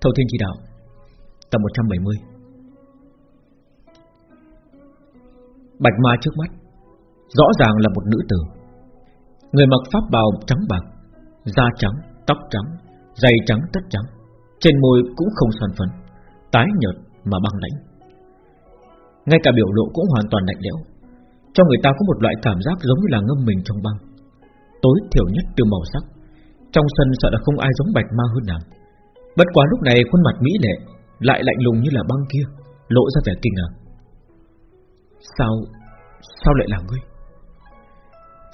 Thâu Thiên Chỉ Đạo Tập 170 Bạch ma trước mắt Rõ ràng là một nữ tử. Người mặc pháp bào trắng bạc Da trắng, tóc trắng Giày trắng, tất trắng Trên môi cũng không son phấn Tái nhợt mà băng lãnh. Ngay cả biểu lộ cũng hoàn toàn lạnh lẽo Cho người ta có một loại cảm giác giống như là ngâm mình trong băng. Tối thiểu nhất từ màu sắc Trong sân sợ là không ai giống bạch ma hơn nàng. Bất quá lúc này khuôn mặt mỹ lệ, Lại lạnh lùng như là băng kia, Lộ ra vẻ kinh ngạc. Sao Sao lại là ngươi?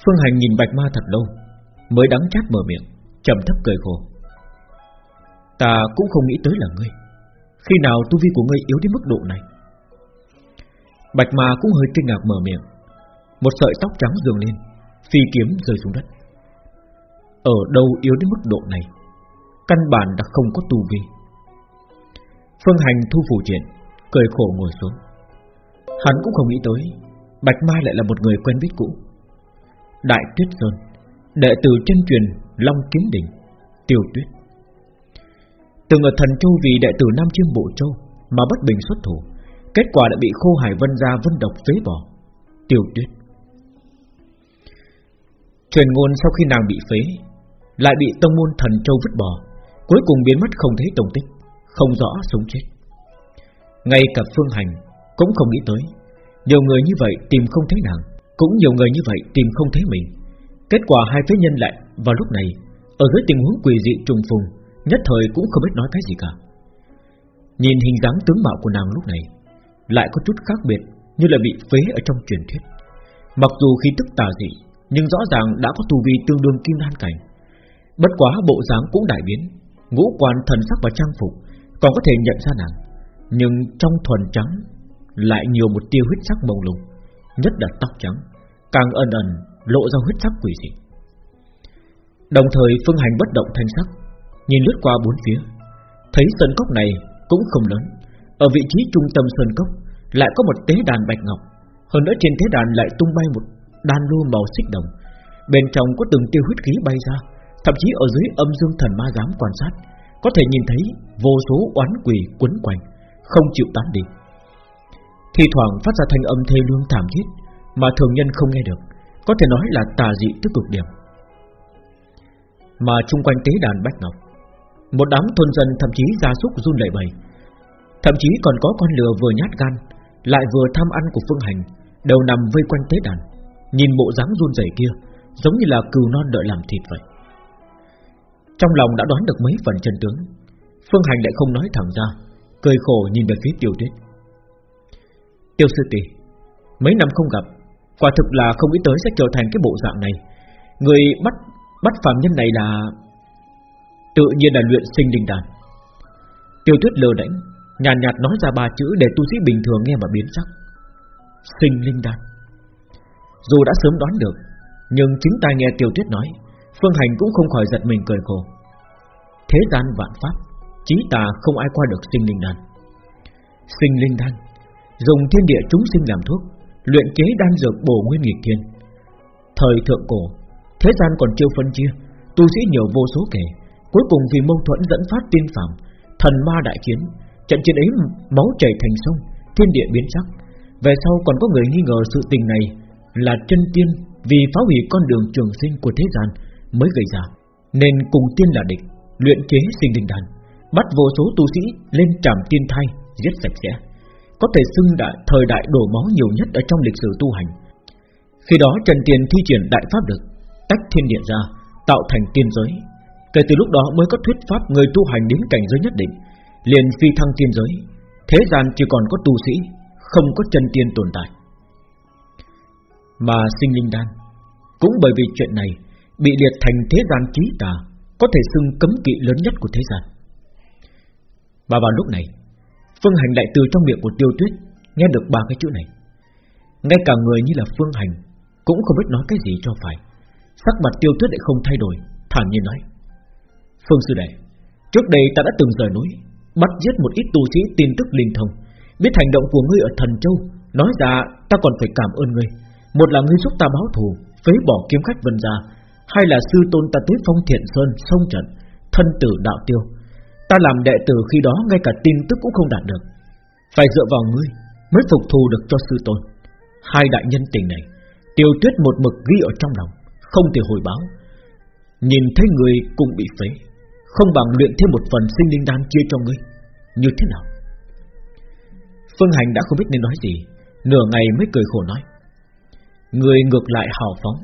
Phương Hành nhìn bạch ma thật lâu, Mới đắng chát mở miệng, trầm thấp cười khổ. Ta cũng không nghĩ tới là ngươi. Khi nào tu vi của ngươi yếu đến mức độ này? Bạch ma cũng hơi kinh ngạc mở miệng, Một sợi tóc trắng dường lên, Phi kiếm rơi xuống đất. Ở đâu yếu đến mức độ này? Căn bản đã không có tu vi. Phương Hành thu phủ chuyện Cười khổ ngồi xuống. Hắn cũng không nghĩ tới, Bạch Mai lại là một người quen biết cũ. Đại Tuyết Sơn, Đệ tử chân truyền Long Kiếm Đỉnh, Tiêu Tuyết. Từng ở Thần Châu vì đệ tử Nam Chiêm Bộ Châu Mà bất bình xuất thủ, Kết quả đã bị khô hải vân gia vân độc phế bỏ. Tiêu Tuyết. Truyền ngôn sau khi nàng bị phế, Lại bị tông môn Thần Châu vứt bỏ. Cuối cùng biến mất không thấy tung tích, Không rõ sống chết. Ngay cả Phương Hành Cũng không nghĩ tới. Nhiều người như vậy tìm không thấy nàng, Cũng nhiều người như vậy tìm không thấy mình. Kết quả hai phế nhân lại vào lúc này, Ở dưới tình huống quỷ dị trùng phùng, Nhất thời cũng không biết nói cái gì cả. Nhìn hình dáng tướng mạo của nàng lúc này, Lại có chút khác biệt, Như là bị phế ở trong truyền thuyết. Mặc dù khi tức tà dị, Nhưng rõ ràng đã có tu vi tương đương kim đan cảnh. Bất quá bộ dáng cũng đại biến Ngũ quan thần sắc và trang phục Còn có thể nhận ra nàng, Nhưng trong thuần trắng Lại nhiều một tia huyết sắc mông lung, Nhất là tóc trắng, Càng ẩn ẩn lộ ra huyết sắc quỷ dị. Đồng thời phương hành bất động thanh sắc, Nhìn lướt qua bốn phía, Thấy sân cốc này cũng không lớn, Ở vị trí trung tâm sân cốc Lại có một tế đàn bạch ngọc, Hơn nữa trên tế đàn lại tung bay một đan lô màu xích đồng, Bên trong có từng tiêu huyết khí bay ra Thậm chí ở dưới âm dương thần ma dám quan sát, Có thể nhìn thấy vô số oán quỷ quấn quanh, Không chịu tán đi. Thì thoảng phát ra thanh âm thê lương thảm thiết Mà thường nhân không nghe được, Có thể nói là tà dị tức cực điểm. Mà chung quanh tế đàn Bách Ngọc, Một đám thôn dân thậm chí gia súc run lẩy bẩy, Thậm chí còn có con lừa vừa nhát gan, Lại vừa tham ăn của Phương Hành, Đều nằm vây quanh tế đàn, Nhìn bộ dáng run rẩy kia, Giống như là cừu non đợi làm thịt vậy trong lòng đã đoán được mấy phần chân tướng. Phương Hành lại không nói thẳng ra Cười khổ nhìn về phía tiêu tuyết. Tiêu sư tỷ Mấy năm không gặp Quả thực là không nghĩ tới sẽ trở thành cái bộ dạng này. Người bắt bắt phạm nhân này là Tự nhiên là luyện sinh linh đàn. Tiêu tuyết lơ đánh Nhàn nhạt, nhạt nói ra ba chữ để tu sĩ bình thường nghe mà biến sắc. Sinh linh đan Dù đã sớm đoán được Nhưng chính tai nghe tiêu tuyết nói Phương Hành cũng không khỏi giật mình cười khổ. Thế gian vạn pháp, Chí tà không ai qua được sinh linh đan. Sinh linh đan, Dùng thiên địa chúng sinh làm thuốc, Luyện chế đan dược bổ nguyên nghịch thiên. Thời thượng cổ, Thế gian còn chưa phân chia, Tu sĩ nhiều vô số kể, Cuối cùng vì mâu thuẫn dẫn phát tiên phạm Thần ma đại chiến, Trận chiến ấy máu chảy thành sông, Thiên địa biến sắc. Về sau còn có người nghi ngờ sự tình này Là chân tiên Vì phá hủy con đường trường sinh của thế gian mới gây ra, Nên cùng tiên là địch, Luyện chế sinh linh đan, Bắt vô số tu sĩ lên trảm tiên thai, Giết sạch sẽ. Có thể xưng đại thời đại đổ máu nhiều nhất Ở trong lịch sử tu hành. Khi đó Trần Tiền thi triển đại pháp lực, Tách thiên địa ra, Tạo thành tiên giới. Kể từ lúc đó mới có thuyết pháp Người tu hành đến cảnh giới nhất định, Liền phi thăng tiên giới. Thế gian chỉ còn có tu sĩ, Không có chân tiên tồn tại. Mà sinh linh đan, Cũng bởi vì chuyện này Bị liệt thành thế gian trí tà, Có thể xưng cấm kỵ lớn nhất của thế gian. Và vào lúc này, Phương Hành lại từ trong miệng của Tiêu Tuyết Nghe được ba cái chữ này. Ngay cả người như là Phương Hành Cũng không biết nói cái gì cho phải. Sắc mặt Tiêu Tuyết lại không thay đổi, Thản nhiên nói, Phương Sư Đệ, Trước đây ta đã từng rời núi, Bắt giết một ít tu sĩ tin tức linh thông. Biết hành động của ngươi ở Thần Châu, Nói ra ta còn phải cảm ơn ngươi. Một là ngươi giúp ta báo thù, Phế bỏ kiếm khách vân gia hay là sư tôn ta tới phong thiện sơn, sông trận, Thân tử đạo tiêu. Ta làm đệ tử khi đó ngay cả tin tức cũng không đạt được. Phải dựa vào ngươi Mới phục thù được cho sư tôn. Hai đại nhân tình này, Tiêu tuyết một mực ghi ở trong lòng, Không thể hồi báo. Nhìn thấy người cũng bị phế, Không bằng luyện thêm một phần sinh linh đan chia cho ngươi. Như thế nào? Phương Hành đã không biết nên nói gì, Nửa ngày mới cười khổ nói. Người ngược lại hào phóng,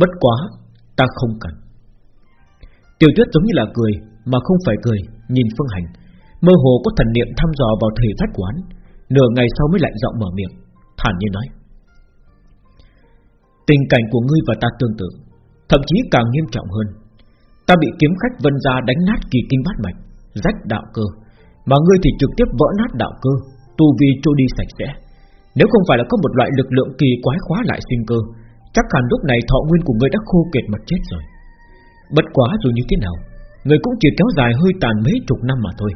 Bất quá ta không cần. Tiểu tuyết giống như là cười, Mà không phải cười, Nhìn Phương Hành. Mơ hồ có thần niệm thăm dò vào thể phách quán Nửa ngày sau mới lạnh giọng mở miệng, Thản nhiên nói. Tình cảnh của ngươi và ta tương tự, Thậm chí càng nghiêm trọng hơn. Ta bị kiếm khách vân gia đánh nát kỳ kinh bát mạch, Rách đạo cơ. Mà ngươi thì trực tiếp vỡ nát đạo cơ, Tu vi trôi đi sạch sẽ. Nếu không phải là có một loại lực lượng kỳ quái khóa lại sinh cơ Chắc hẳn lúc này thọ nguyên của ngươi đã khô kiệt mà chết rồi. Bất quá dù như thế nào, Người cũng chỉ kéo dài hơi tàn mấy chục năm mà thôi.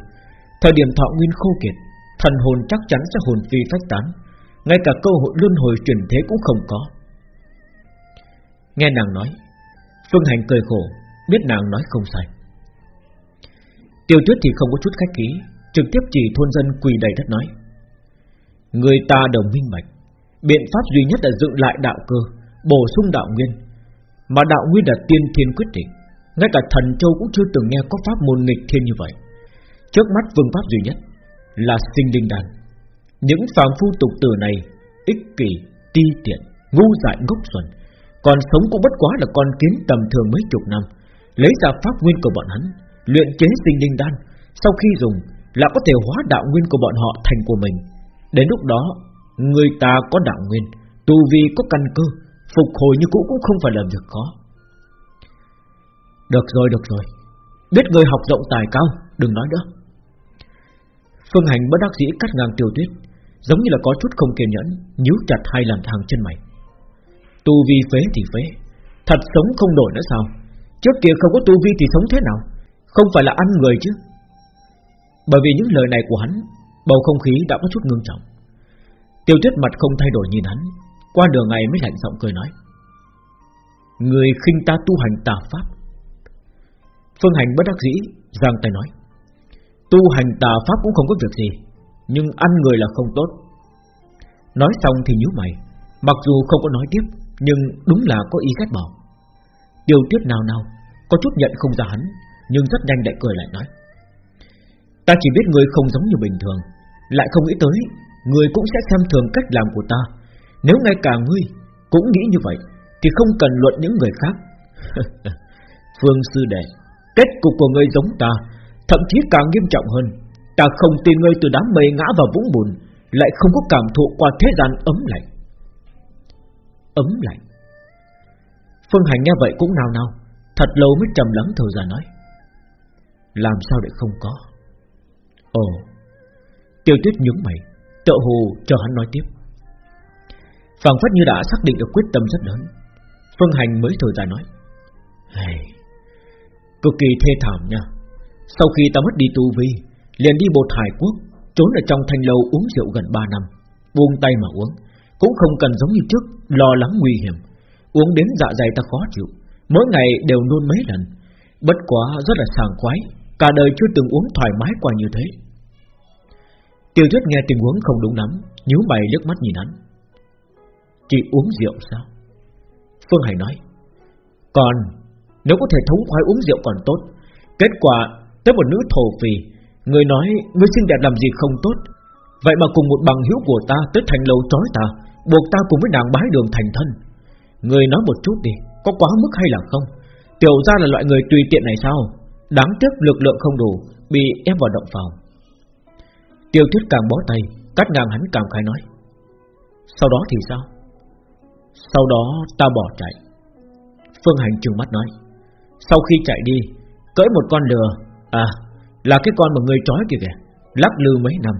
Thời điểm thọ nguyên khô kiệt, Thần hồn chắc chắn sẽ hồn phi phách tán. Ngay cả cơ hội luân hồi chuyển thế cũng không có. Nghe nàng nói, Phương Hành cười khổ, Biết nàng nói không sai. Tiêu tuyết thì không có chút khách khí, Trực tiếp chỉ thôn dân quỳ đầy đất nói. Người ta đồng minh bạch, Biện pháp duy nhất là dựng lại đạo cơ. Bổ sung đạo nguyên. Mà đạo nguyên là tiên thiên quyết định. Ngay cả thần châu cũng chưa từng nghe có pháp môn nghịch thiên như vậy. Trước mắt phương pháp duy nhất Là sinh linh đan. Những phàm phu tục tử này Ích kỷ, ti tiện, ngu dại ngốc xuẩn Còn sống cũng bất quá là con kiến tầm thường mấy chục năm. Lấy ra pháp nguyên của bọn hắn Luyện chế sinh linh đan Sau khi dùng là có thể hóa đạo nguyên của bọn họ thành của mình. Đến lúc đó Người ta có đạo nguyên Tu vi có căn cơ Phục hồi như cũ cũng không phải là việc khó. Được rồi được rồi. Biết người học rộng tài cao, Đừng nói nữa. Phương Hành bất đắc dĩ cắt ngang tiêu tuyết Giống như là có chút không kiên nhẫn, nhíu chặt hai làm thang chân mày. Tu vi phế thì phế, Thật sống không nổi nữa sao? Trước kia không có tu vi thì sống thế nào? Không phải là ăn người chứ? Bởi vì những lời này của hắn, Bầu không khí đã có chút ngưng trọng. Tiêu tuyết mặt không thay đổi nhìn hắn qua đường ngày mới lạnh giọng cười nói, Người khinh ta tu hành tà pháp. Phương hành bất đắc dĩ, Giang tay nói, Tu hành tà pháp cũng không có việc gì, Nhưng ăn người là không tốt. Nói xong thì nhíu mày, Mặc dù không có nói tiếp, Nhưng đúng là có ý ghét bỏ. Tiêu tuyết nào nào, Có chút nhận không ra hắn, Nhưng rất nhanh lại cười lại nói, Ta chỉ biết người không giống như bình thường, Lại không nghĩ tới, Người cũng sẽ xem thường cách làm của ta nếu ngay cả ngươi cũng nghĩ như vậy, Thì không cần luận những người khác. Phương sư đệ, Kết cục của ngươi giống ta, Thậm chí càng nghiêm trọng hơn, Ta không tin ngươi từ đám mây ngã vào vũng bùn, Lại không có cảm thụ qua thế gian ấm lạnh. Ấm lạnh. Phương Hành nghe vậy cũng nào nào Thật lâu mới trầm lắng thở ra nói, Làm sao để không có? Ồ. Tiêu tuyết nhướng mày Tự hồ cho hắn nói tiếp phảng phất như đã xác định được quyết tâm rất lớn. Phương Hành mới thở dài nói hey, Cực kỳ thê thảm nha. Sau khi ta mất đi tu vi Liền đi bột hải quốc Trốn ở trong thanh lâu uống rượu gần 3 năm Buông tay mà uống Cũng không cần giống như trước Lo lắng nguy hiểm. Uống đến dạ dày ta khó chịu Mỗi ngày đều nôn mấy lần. Bất quá rất là sảng khoái Cả đời chưa từng uống thoải mái qua như thế. Tiêu tuyết nghe tình huống không đúng lắm nhíu mày liếc mắt nhìn hắn. Chỉ uống rượu sao? Phương Hải nói, Còn, nếu có thể thống khoái uống rượu còn tốt. Kết quả, tới một nữ thổ phì, Người nói người xinh đẹp làm gì không tốt? Vậy mà cùng một bằng hữu của ta Tới thành lâu trói ta, Buộc ta cùng với nàng bái đường thành thân. Người nói một chút đi, Có quá mức hay là không? Tiểu ra là loại người tùy tiện này sao? Đáng tiếc lực lượng không đủ, Bị ép vào động phòng. Tiêu tuyết càng bó tay, Cắt ngang hắn càng khai nói, Sau đó thì sao? Sau đó ta bỏ chạy. Phương Hành trừng mắt nói, Sau khi chạy đi, Cưỡi một con lừa À là cái con mà người trói kìa kìa, Lắc lư mấy năm,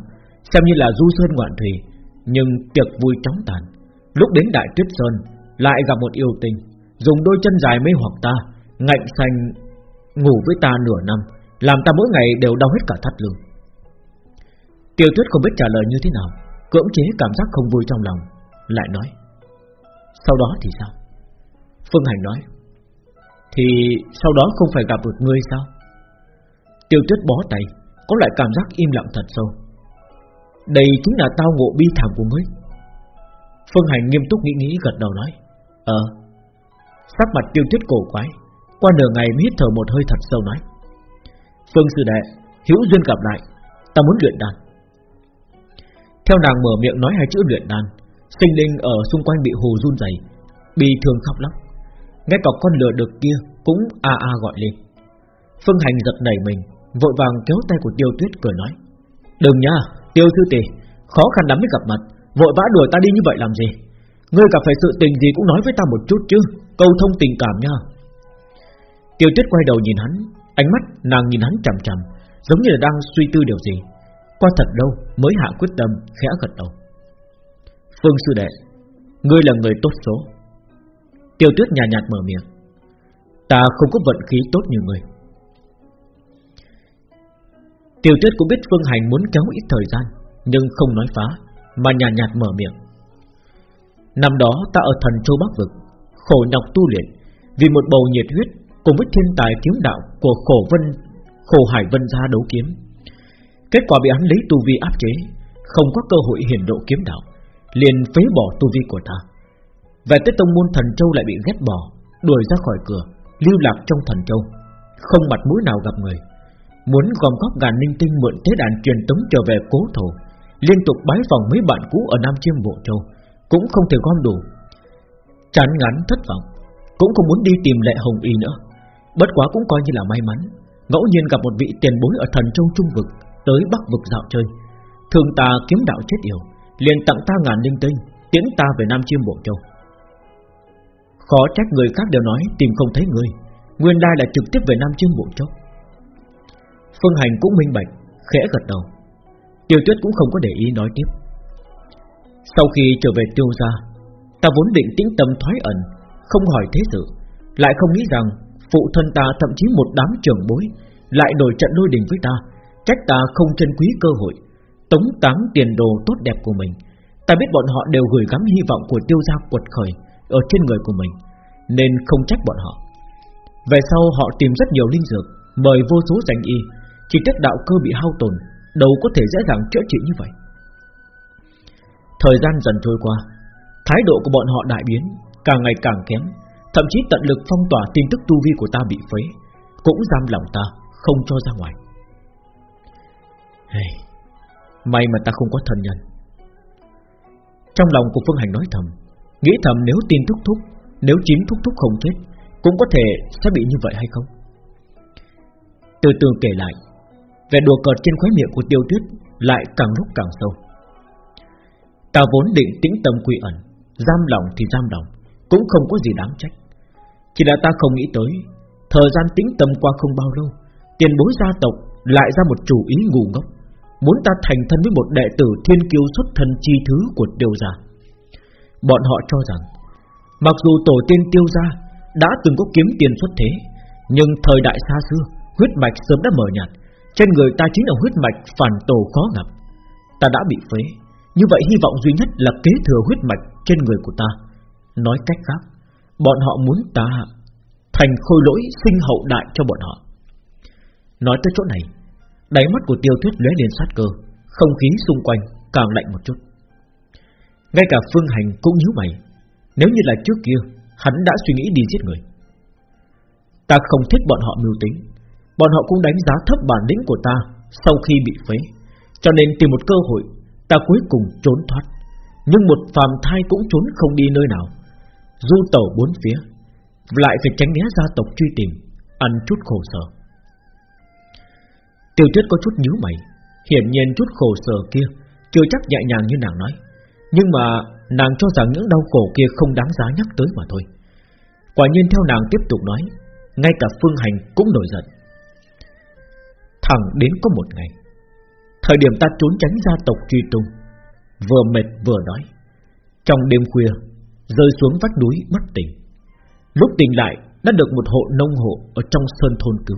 Xem như là du sơn ngoạn thủy, Nhưng tiệc vui chóng tàn. Lúc đến Đại Tuyết Sơn, Lại gặp một yêu tình Dùng đôi chân dài mê hoặc ta, Ngạnh xanh ngủ với ta nửa năm, Làm ta mỗi ngày đều đau hết cả thắt lưng. Tiêu tuyết không biết trả lời như thế nào, Cưỡng chế cảm giác không vui trong lòng, Lại nói sau đó thì sao Phương Hành nói, Thì sau đó không phải gặp được ngươi sao Tiêu tuyết bó tay, Có loại cảm giác im lặng thật sâu Đây chính là tao ngộ bi thảm của ngươi Phương Hành nghiêm túc nghĩ nghĩ, gật đầu nói Ờ Sắc mặt tiêu tuyết cổ quái, Qua nửa ngày mới hít thở một hơi thật sâu nói, Phương sư đệ, Hữu duyên gặp lại, Ta muốn luyện đàn. Theo nàng mở miệng nói hai chữ luyện đàn. Sinh linh ở xung quanh bị hồ run rẩy, Bị thương khóc lóc Ngay cả con lừa được kia Cũng a a gọi lên. Phương Hành giật nảy mình Vội vàng kéo tay của tiêu tuyết cười nói Đừng nha tiêu sư tỷ Khó khăn lắm mới gặp mặt Vội vã đuổi ta đi như vậy làm gì? Ngươi gặp phải sự tình gì cũng nói với ta một chút chứ Câu thông tình cảm nha. Tiêu tuyết quay đầu nhìn hắn Ánh mắt nàng nhìn hắn chằm chằm Giống như là đang suy tư điều gì. Qua thật lâu mới hạ quyết tâm khẽ gật đầu. Phương sư đệ, Ngươi là người tốt số. Tiêu tuyết nhạt nhạt mở miệng. Ta không có vận khí tốt như ngươi. Tiêu tuyết cũng biết Phương Hành muốn kéo ít thời gian, Nhưng không nói phá, Mà nhạt nhạt mở miệng. Năm đó ta ở thần châu Bắc Vực, Khổ nhọc tu luyện, Vì một bầu nhiệt huyết Cùng với thiên tài kiếm đạo của khổ vân, Khổ hải vân gia đấu kiếm. Kết quả bị hắn lấy tu vi áp chế, Không có cơ hội hiển độ kiếm đạo. Liền phế bỏ tu vi của ta. Về tới tông môn thần châu lại bị ghét bỏ, Đuổi ra khỏi cửa, Lưu lạc trong thần châu. Không mặt mũi nào gặp người. Muốn gom góp gàn ninh tinh mượn thế đàn truyền tống trở về cố thổ, Liên tục bái phòng mấy bạn cũ ở Nam Chiêm Bộ Châu, Cũng không thể gom đủ. Chán ngắn thất vọng, Cũng không muốn đi tìm lệ hồng y nữa. Bất quá cũng coi như là may mắn, Ngẫu nhiên gặp một vị tiền bối ở thần châu trung vực, Tới bắc vực dạo chơi. Thường ta kiếm đạo chết yểu liền tặng ta ngàn linh tinh, Tiễn ta về Nam Chiêm Bộ Châu. Khó trách người khác đều nói Tìm không thấy người, Nguyên lai là trực tiếp về Nam Chiêm Bộ Châu. Phương Hành cũng minh bạch, Khẽ gật đầu. Tiêu Tuyết cũng không có để ý nói tiếp. Sau khi trở về tiêu gia, Ta vốn định tĩnh tâm thoái ẩn, Không hỏi thế sự, Lại không nghĩ rằng Phụ thân ta thậm chí một đám trưởng bối Lại đổi trận đôi đình với ta, Trách ta không trân quý cơ hội. Tống táng tiền đồ tốt đẹp của mình. Ta biết bọn họ đều gửi gắm hy vọng của tiêu gia quật khởi Ở trên người của mình Nên không trách bọn họ. Về sau họ tìm rất nhiều linh dược Mời vô số danh y Chỉ tiếc đạo cơ bị hao tổn Đâu có thể dễ dàng chữa trị như vậy. Thời gian dần trôi qua Thái độ của bọn họ đại biến Càng ngày càng kém Thậm chí tận lực phong tỏa tin tức tu vi của ta bị phế Cũng giam lòng ta Không cho ra ngoài. Hey, May mà ta không có thân nhân. Trong lòng của Phương Hành nói thầm, Nghĩ thầm nếu tin thúc thúc, Nếu chín thúc thúc không chết, Cũng có thể sẽ bị như vậy hay không? Từ từ kể lại Về đùa cợt trên khóe miệng của tiêu tuyết Lại càng lúc càng sâu. Ta vốn định tĩnh tâm quy ẩn, Giam lòng thì giam lòng, Cũng không có gì đáng trách. Chỉ là ta không nghĩ tới, Thời gian tĩnh tâm qua không bao lâu, Tiền bối gia tộc lại ra một chủ ý ngu ngốc. Muốn ta thành thân với một đệ tử thiên kiêu xuất thân chi thứ của tiêu gia. Bọn họ cho rằng Mặc dù tổ tiên tiêu gia Đã từng có kiếm tiền xuất thế Nhưng thời đại xa xưa Huyết mạch sớm đã mở nhạt Trên người ta chính là huyết mạch phản tổ khó ngập, Ta đã bị phế Như vậy hy vọng duy nhất là kế thừa huyết mạch Trên người của ta. Nói cách khác Bọn họ muốn ta Thành khôi lỗi sinh hậu đại cho bọn họ. Nói tới chỗ này Đáy mắt của tiêu tuyết lóe lên sát cơ, Không khí xung quanh càng lạnh một chút. Ngay cả phương hành cũng nhíu mày, Nếu như là trước kia, Hắn đã suy nghĩ đi giết người. Ta không thích bọn họ mưu tính, Bọn họ cũng đánh giá thấp bản lĩnh của ta Sau khi bị phế, Cho nên tìm một cơ hội, Ta cuối cùng trốn thoát. Nhưng một phàm thai cũng trốn không đi nơi nào. Du tẩu bốn phía, Lại phải tránh né gia tộc truy tìm, Ăn chút khổ sở. Tiêu tuyết có chút nhíu mày Hiển nhiên chút khổ sở kia Chưa chắc nhẹ nhàng như nàng nói. Nhưng mà nàng cho rằng những đau khổ kia Không đáng giá nhắc tới mà thôi. Quả nhiên theo nàng tiếp tục nói Ngay cả phương hành cũng nổi giận. Thẳng đến có một ngày Thời điểm ta trốn tránh gia tộc truy tung Vừa mệt vừa nói, Trong đêm khuya Rơi xuống vách núi bất tỉnh. Lúc tỉnh lại đã được một hộ nông hộ Ở trong sơn thôn cứu.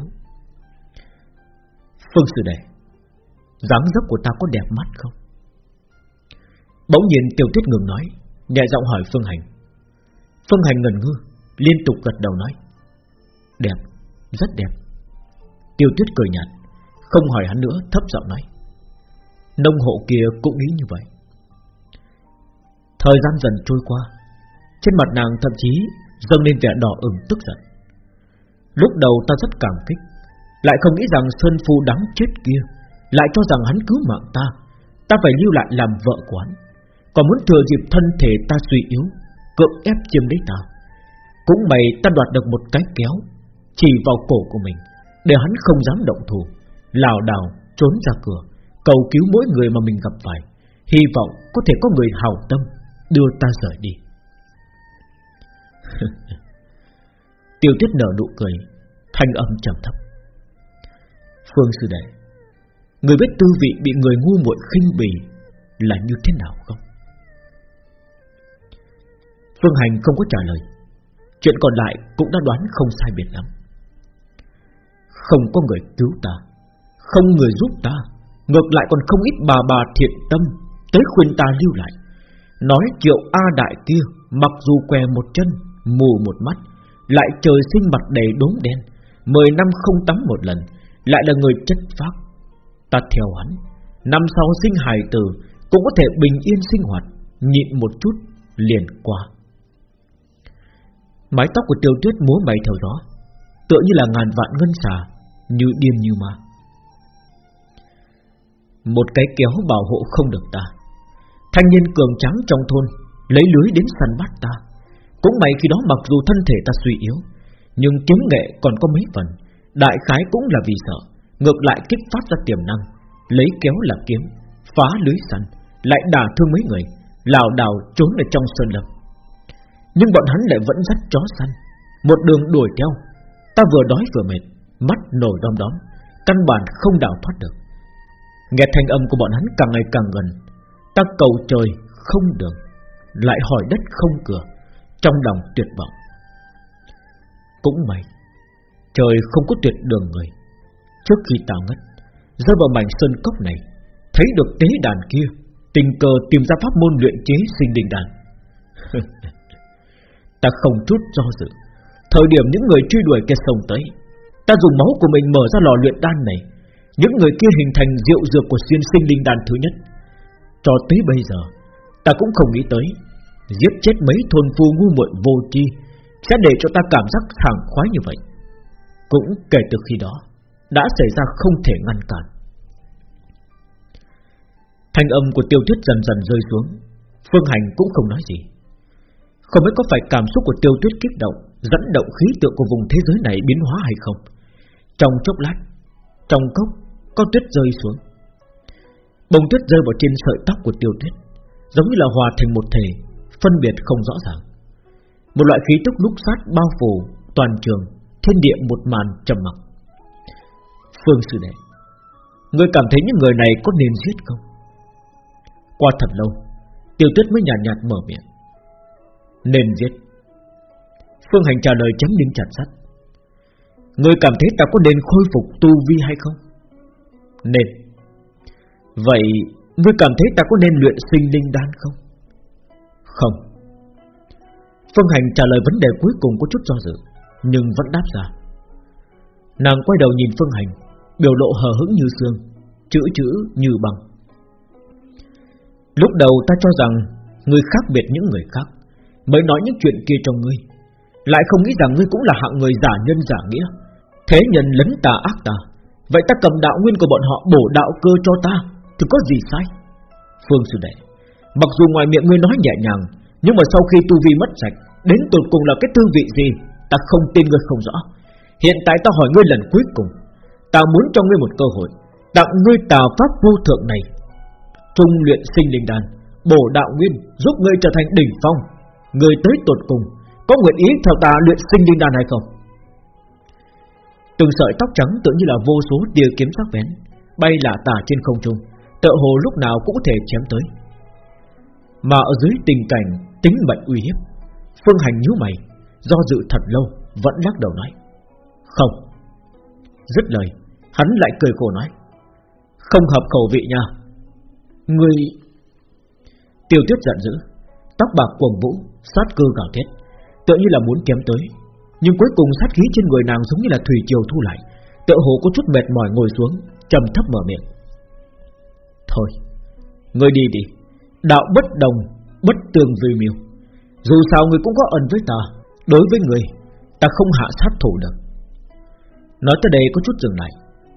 Phương sư đệ dáng dấp của ta có đẹp mắt không? Bỗng nhiên tiểu tuyết ngừng nói Nhẹ giọng hỏi Phương Hành. Phương Hành ngần ngư Liên tục gật đầu nói Đẹp, rất đẹp. Tiêu tuyết cười nhạt Không hỏi hắn nữa thấp giọng nói Nông hộ kia cũng nghĩ như vậy. Thời gian dần trôi qua Trên mặt nàng thậm chí dâng lên vẻ đỏ ửng tức giận. Lúc đầu ta rất cảm kích lại không nghĩ rằng Sơn Phu đáng chết kia. Lại cho rằng hắn cứu mạng ta. Ta phải lưu lại làm vợ của hắn. Còn muốn thừa dịp thân thể ta suy yếu, Cưỡng ép chiếm lấy ta. Cũng mày ta đoạt được một cái kéo, Chỉ vào cổ của mình, Để hắn không dám động thủ. Lảo đảo, trốn ra cửa, Cầu cứu mỗi người mà mình gặp phải. Hy vọng có thể có người hào tâm Đưa ta rời đi. Tiêu tiết nở nụ cười, Thanh âm trầm thấp. Phương sư đệ. Người biết tư vị bị người ngu muội khinh bỉ Là như thế nào không? Phương Hành không có trả lời. Chuyện còn lại cũng đã đoán không sai biệt lắm. Không có người cứu ta, Không người giúp ta, Ngược lại còn không ít bà bà thiện tâm Tới khuyên ta lưu lại. Nói triệu A đại kia, Mặc dù què một chân, Mù một mắt, Lại trời sinh mặt đầy đốm đen, Mười năm không tắm một lần lại là người chất phác. Ta theo hắn, Năm sau sinh hài tử, Cũng có thể bình yên sinh hoạt, Nhịn một chút, liền qua. Mái tóc của tiêu tuyết múa bay theo gió, Tựa như là ngàn vạn ngân xà, Như điên như ma. Một cái kéo bảo hộ không được ta. Thanh niên cường trắng trong thôn, Lấy lưới đến săn bắt ta. Cũng may khi đó mặc dù thân thể ta suy yếu, Nhưng kiếm nghệ còn có mấy phần. Đại khái cũng là vì sợ. Ngược lại kích phát ra tiềm năng, Lấy kéo là kiếm, Phá lưới săn, Lại đả thương mấy người, lảo đảo trốn ở trong sơn lâm. Nhưng bọn hắn lại vẫn dắt chó săn, Một đường đuổi theo. Ta vừa đói vừa mệt, Mắt nổi đom đóm, Căn bản không đào thoát được. Nghe thanh âm của bọn hắn càng ngày càng gần, Ta cầu trời không đường, Lại hỏi đất không cửa, Trong lòng tuyệt vọng. Cũng may Trời không có tuyệt đường người. Trước khi ta ngất, Rơi vào mảnh sơn cốc này, Thấy được tế đàn kia, Tình cờ tìm ra pháp môn luyện chế sinh đình đàn. Ta không chút do dự. Thời điểm những người truy đuổi kia sông tới, Ta dùng máu của mình mở ra lò luyện đan này. Những người kia hình thành rượu dược của xuyên sinh linh đàn thứ nhất. Cho tới bây giờ, Ta cũng không nghĩ tới, Giết chết mấy thôn phu ngu muội vô chi Sẽ để cho ta cảm giác thẳng khoái như vậy. Cũng kể từ khi đó, Đã xảy ra không thể ngăn cản. Thanh âm của tiêu tuyết dần dần rơi xuống, Phương Hành cũng không nói gì. Không biết có phải cảm xúc của tiêu tuyết kích động, Dẫn động khí tượng của vùng thế giới này biến hóa hay không. Trong chốc lát, Trong cốc, Có tuyết rơi xuống. Bông tuyết rơi vào trên sợi tóc của tiêu tuyết Giống như là hòa thành một thể, Phân biệt không rõ ràng. Một loại khí tức lúc sát bao phủ Toàn trường. Thiên địa một màn trầm mặc. Phương sư đệ, Ngươi cảm thấy những người này có nên giết không? Qua thật lâu Tiêu tuyết mới nhạt nhạt mở miệng. Nên giết. Phương Hành trả lời chấm đinh chặt sắt. Ngươi cảm thấy ta có nên khôi phục tu vi hay không? Nên. Vậy, Ngươi cảm thấy ta có nên luyện sinh linh đan không? Không. Phương Hành trả lời vấn đề cuối cùng có chút do dự. Nhưng vẫn đáp ra. Nàng quay đầu nhìn Phương Hành, Biểu lộ hờ hững như xương, Chữ chữ như bằng Lúc đầu ta cho rằng Ngươi khác biệt những người khác, Mới nói những chuyện kia cho ngươi. Lại không nghĩ rằng ngươi cũng là hạng người giả nhân giả nghĩa. Thế nhân lấn tà ác tà, Vậy ta cầm đạo nguyên của bọn họ bổ đạo cơ cho ta, Thì có gì sai? Phương sư đệ, Mặc dù ngoài miệng ngươi nói nhẹ nhàng, Nhưng mà sau khi tu vi mất sạch, Đến tột cùng là cái tư vị gì? Ta không tin ngươi không rõ. Hiện tại ta hỏi ngươi lần cuối cùng, Ta muốn cho ngươi một cơ hội, Tặng ngươi tà pháp vô thượng này. Trung luyện sinh linh đan, Bổ đạo nguyên, giúp ngươi trở thành đỉnh phong. Ngươi tới tột cùng, Có nguyện ý theo ta luyện sinh linh đan hay không? Từng sợi tóc trắng tưởng như là vô số tia kiếm sắc bén Bay lả tả trên không trung, Tựa hồ lúc nào cũng có thể chém tới. Mà ở dưới tình cảnh Tính mệnh uy hiếp, Phương hành nhíu mày Do dự thật lâu, Vẫn lắc đầu nói, Không. Dứt lời, Hắn lại cười khổ nói, Không hợp khẩu vị nha. Người Tiêu tuyết giận dữ, Tóc bạc quần vũ, Sát cơ gào thét, Tựa như là muốn kém tới, Nhưng cuối cùng sát khí trên người nàng giống như là thủy triều thu lại, Tựa hồ có chút mệt mỏi ngồi xuống, trầm thấp mở miệng. Thôi, Ngươi đi đi, Đạo bất đồng, Bất tường vì miêu. Dù sao ngươi cũng có ẩn với ta Đối với người, Ta không hạ sát thủ được. Nói tới đây có chút dừng lại,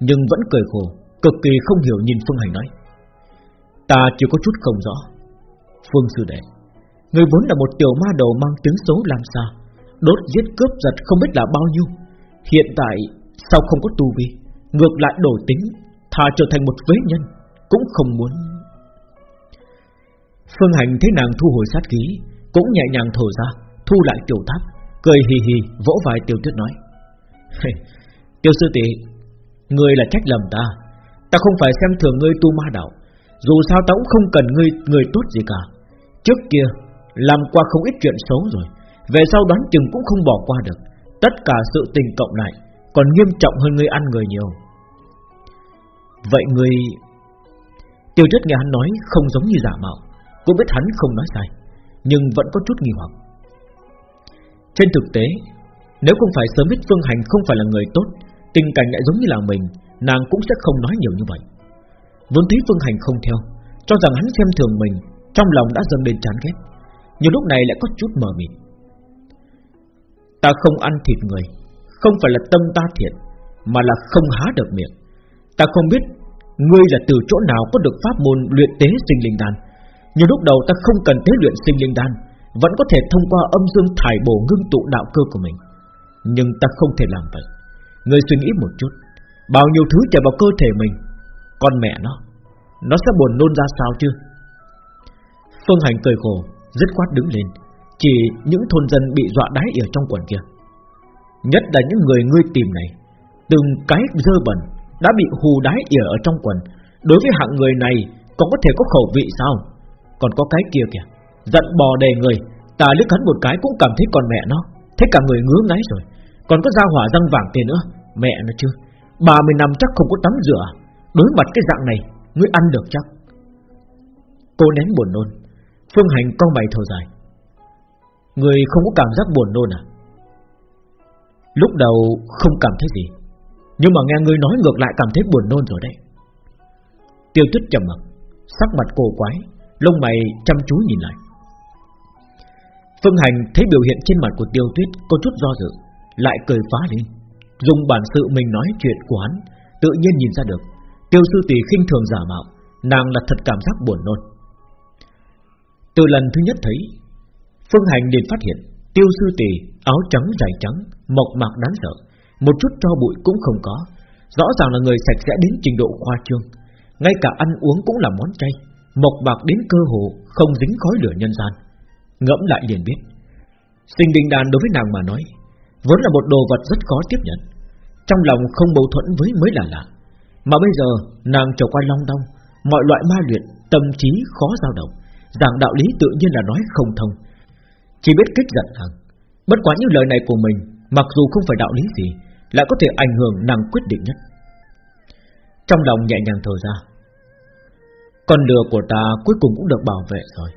Nhưng vẫn cười khổ, Cực kỳ không hiểu nhìn Phương Hành nói. Ta chỉ có chút không rõ. Phương Sư Đệ, Người vốn là một tiểu ma đầu mang tiếng xấu làm sao? Đốt giết cướp giật không biết là bao nhiêu. Hiện tại, Sao không có tu vi? Ngược lại đổi tính Thà trở thành một phế nhân, Cũng không muốn. Phương Hành thấy nàng thu hồi sát khí, Cũng nhẹ nhàng thở ra, Thu lại tiểu tháp. Cười hì hì, vỗ vai tiêu tuyết nói. Tiêu sư tỷ, Ngươi là trách lầm ta. Ta không phải xem thường ngươi tu ma đạo. Dù sao ta cũng không cần ngươi, người tốt gì cả. Trước kia, Làm qua không ít chuyện xấu rồi. Về sau đoán chừng cũng không bỏ qua được. Tất cả sự tình cộng lại, Còn nghiêm trọng hơn ngươi ăn người nhiều. Vậy ngươi Tiêu chất nghe hắn nói không giống như giả mạo, Cũng biết hắn không nói sai, Nhưng vẫn có chút nghi hoặc. Trên thực tế, Nếu không phải sớm biết Phương Hành không phải là người tốt, Tình cảnh lại giống như là mình, Nàng cũng sẽ không nói nhiều như vậy. Vốn thấy Phương Hành không theo, Cho rằng hắn xem thường mình, Trong lòng đã dâng lên chán ghét. Nhưng lúc này lại có chút mờ mịt. Ta không ăn thịt người, Không phải là tâm ta thiện, Mà là không há được miệng. Ta không biết Ngươi là từ chỗ nào có được pháp môn luyện tế sinh linh đan. Nhưng lúc đầu ta không cần tế luyện sinh linh đan vẫn có thể thông qua âm dương thải bổ ngưng tụ đạo cơ của mình. Nhưng ta không thể làm vậy. Người suy nghĩ một chút, Bao nhiêu thứ chảy vào cơ thể mình, Con mẹ nó Nó sẽ buồn nôn ra sao chứ? Phương Hành cười khổ, Dứt khoát đứng lên, Chỉ những thôn dân bị dọa đái ở trong quần kia. Nhất là những người ngươi tìm này, Từng cái dơ bẩn Đã bị hù đái ỉa ở trong quần. Đối với hạng người này, Còn có thể có khẩu vị sao? Còn có cái kia kìa. Giận bò đầy người. Ta liếc hắn một cái cũng cảm thấy còn mẹ nó. Thấy cả người ngứa ngáy rồi. Còn có da hỏa răng vàng tiền nữa. Mẹ nó chứ. 30 năm chắc không có tắm rửa. Đối mặt cái dạng này, Ngươi ăn được chắc. Cô nén buồn nôn. Phương Hành con mày thở dài. Người không có cảm giác buồn nôn à? Lúc đầu không cảm thấy gì. Nhưng mà nghe người nói ngược lại cảm thấy buồn nôn rồi đấy. Tiêu tuyết trầm mặc. Sắc mặt cổ quái. Lông mày chăm chú nhìn lại. Phương Hành thấy biểu hiện trên mặt của tiêu tuyết Có chút do dự, Lại cười phá lên. Dùng bản sự mình nói chuyện của hắn, Tự nhiên nhìn ra được, Tiêu sư tỷ khinh thường giả mạo, Nàng là thật cảm giác buồn nôn. Từ lần thứ nhất thấy, Phương Hành liền phát hiện Tiêu sư tỷ áo trắng dài trắng, Mộc mạc đáng sợ, Một chút cho bụi cũng không có, Rõ ràng là người sạch sẽ đến trình độ khoa trương. Ngay cả ăn uống cũng là món chay, Mộc mạc đến cơ hồ Không dính khói lửa nhân gian. Ngẫm lại liền biết. Sinh đình đàn đối với nàng mà nói, Vốn là một đồ vật rất khó tiếp nhận. Trong lòng không mâu thuẫn với mới là lạ. Mà bây giờ, nàng trở qua long đong, Mọi loại ma luyện, Tâm trí khó dao động, Giảng đạo lý tự nhiên là nói không thông. Chỉ biết kích giận nàng. Bất quá những lời này của mình, Mặc dù không phải đạo lý gì, Lại có thể ảnh hưởng nàng quyết định nhất. Trong lòng nhẹ nhàng thở ra. Con lừa của ta cuối cùng cũng được bảo vệ rồi.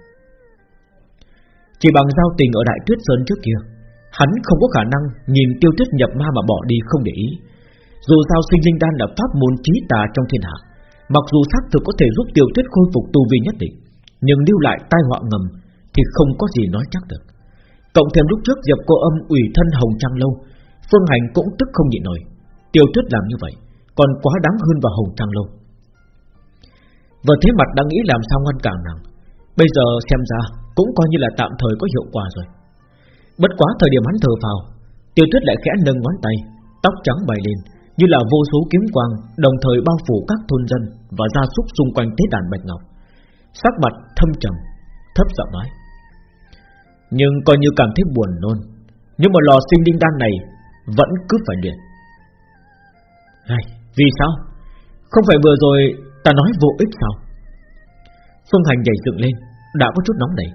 Chỉ bằng giao tình ở Đại Tuyết Sơn trước kia, Hắn không có khả năng nhìn tiêu tuyết nhập ma mà bỏ đi không để ý. Dù sao sinh linh đan là pháp môn trí tà trong thiên hạ, Mặc dù xác thực có thể giúp tiêu tuyết khôi phục tu vi nhất định, Nhưng lưu lại tai họa ngầm Thì không có gì nói chắc được. Cộng thêm lúc trước Diệp cô âm ủy thân Hồng Trăng Lâu, Phương Hành cũng tức không nhịn nổi. Tiêu tuyết làm như vậy, Còn quá đáng hơn vào Hồng Trăng Lâu. Vừa thế mặt đang nghĩ làm sao ngăn cản nàng, Bây giờ xem ra cũng coi như là tạm thời có hiệu quả rồi. Bất quá thời điểm hắn thở vào Tiêu tuyết lại khẽ nâng ngón tay, Tóc trắng bay lên, Như là vô số kiếm quang, Đồng thời bao phủ các thôn dân Và gia súc xung quanh tế đàn bạch ngọc. Sắc mặt thâm trầm, Thấp giọng nói, Nhưng coi như cảm thấy buồn nôn, Nhưng mà lò sinh đinh đan này Vẫn cứ phải luyện. Hay Vì sao? Không phải vừa rồi ta nói vô ích sao? Phương Hành nhảy dựng lên đã có chút nóng nảy.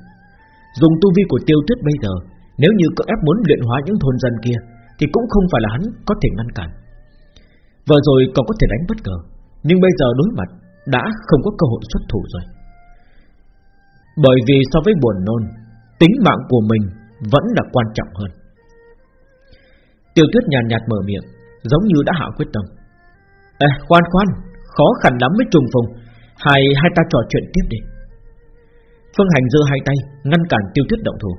Dùng tu vi của tiêu tuyết bây giờ, nếu như cưỡng ép muốn luyện hóa những thôn dân kia, Thì cũng không phải là hắn có thể ngăn cản. Vừa rồi còn có thể đánh bất ngờ, Nhưng bây giờ đối mặt, Đã không có cơ hội xuất thủ rồi. Bởi vì so với buồn nôn, Tính mạng của mình Vẫn là quan trọng hơn. Tiêu tuyết nhàn nhạt mở miệng, Giống như đã hạ quyết tâm. Ê, khoan khoan, Khó khăn lắm mới trùng phùng. Hai hai ta trò chuyện tiếp đi. Phương Hành giơ hai tay, Ngăn cản tiêu tuyết động thủ.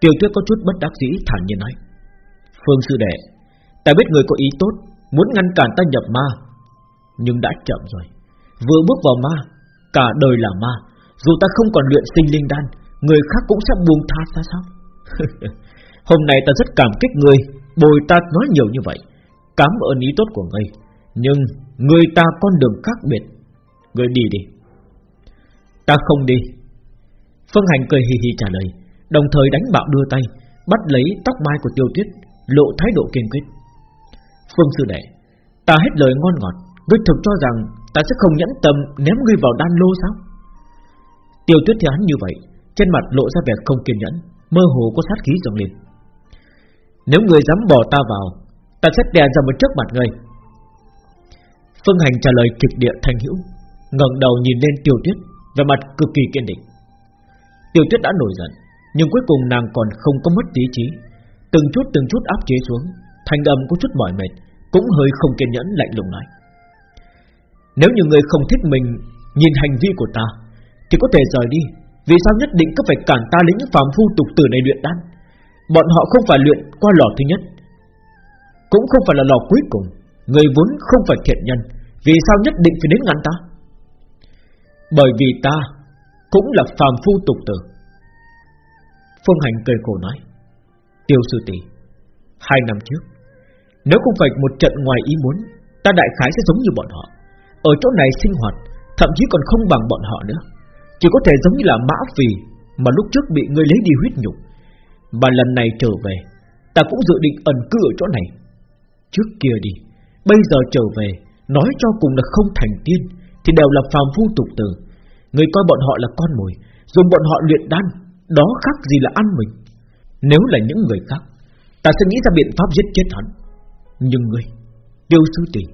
Tiêu tuyết có chút bất đắc dĩ thản nhiên nói, Phương sư đệ, Ta biết người có ý tốt, Muốn ngăn cản ta nhập ma, Nhưng đã chậm rồi. Vừa bước vào ma, Cả đời là ma, Dù ta không còn luyện sinh linh đan, Người khác cũng sẽ buông tha ta sao? Hôm nay ta rất cảm kích người, Bồi ta nói nhiều như vậy, Cảm ơn ý tốt của ngươi Nhưng người ta con đường khác biệt. Người đi đi. Ta không đi Phương Hành cười hì hì trả lời, Đồng thời đánh bạo đưa tay, Bắt lấy tóc mai của tiêu tuyết, Lộ thái độ kiên quyết. Phương sư đệ, Ta hết lời ngon ngọt, Ngươi thực cho rằng ta sẽ không nhẫn tâm Ném ngươi vào đan lô sao? Tiêu tuyết thì hắn như vậy, Trên mặt lộ ra vẻ không kiên nhẫn, Mơ hồ có sát khí dòng lên. Nếu người dám bỏ ta vào, Ta sẽ đè ra một trước mặt ngươi. Phương Hành trả lời trực địa thanh hữu, ngẩng đầu nhìn lên Tiêu Tuyết Về mặt cực kỳ kiên định. Tiêu Tuyết đã nổi giận, Nhưng cuối cùng nàng còn không có mất lý trí Từng chút từng chút áp chế xuống, thanh âm có chút mỏi mệt, Cũng hơi không kiên nhẫn, lạnh lùng nói. Nếu như người không thích mình, Nhìn hành vi của ta, Thì có thể rời đi, Vì sao nhất định cứ phải cản ta lĩnh những phàm phu tục tử này luyện đan? Bọn họ không phải luyện qua lò thứ nhất, Cũng không phải là lò cuối cùng. Người vốn không phải thiện nhân, Vì sao nhất định phải đến ngăn ta? Bởi vì ta cũng là phàm phu tục tử. Phương Hành cười khổ nói, Tiêu sư tỷ, Hai năm trước, Nếu không phải một trận ngoài ý muốn, Ta đại khái sẽ giống như bọn họ. Ở chỗ này sinh hoạt, Thậm chí còn không bằng bọn họ nữa. Chỉ có thể giống như là mã phì Mà lúc trước bị ngươi lấy đi huyết nhục. Mà lần này trở về, Ta cũng dự định ẩn cư ở chỗ này. Trước kia đi, Bây giờ trở về, Nói cho cùng là không thành tiên, Thì đều là phàm phu tục tử. Người coi bọn họ là con mồi, Dùng bọn họ luyện đan, Đó khác gì là ăn mình. Nếu là những người khác, Ta sẽ nghĩ ra biện pháp giết chết hắn. Nhưng ngươi, Tiêu sư tỷ,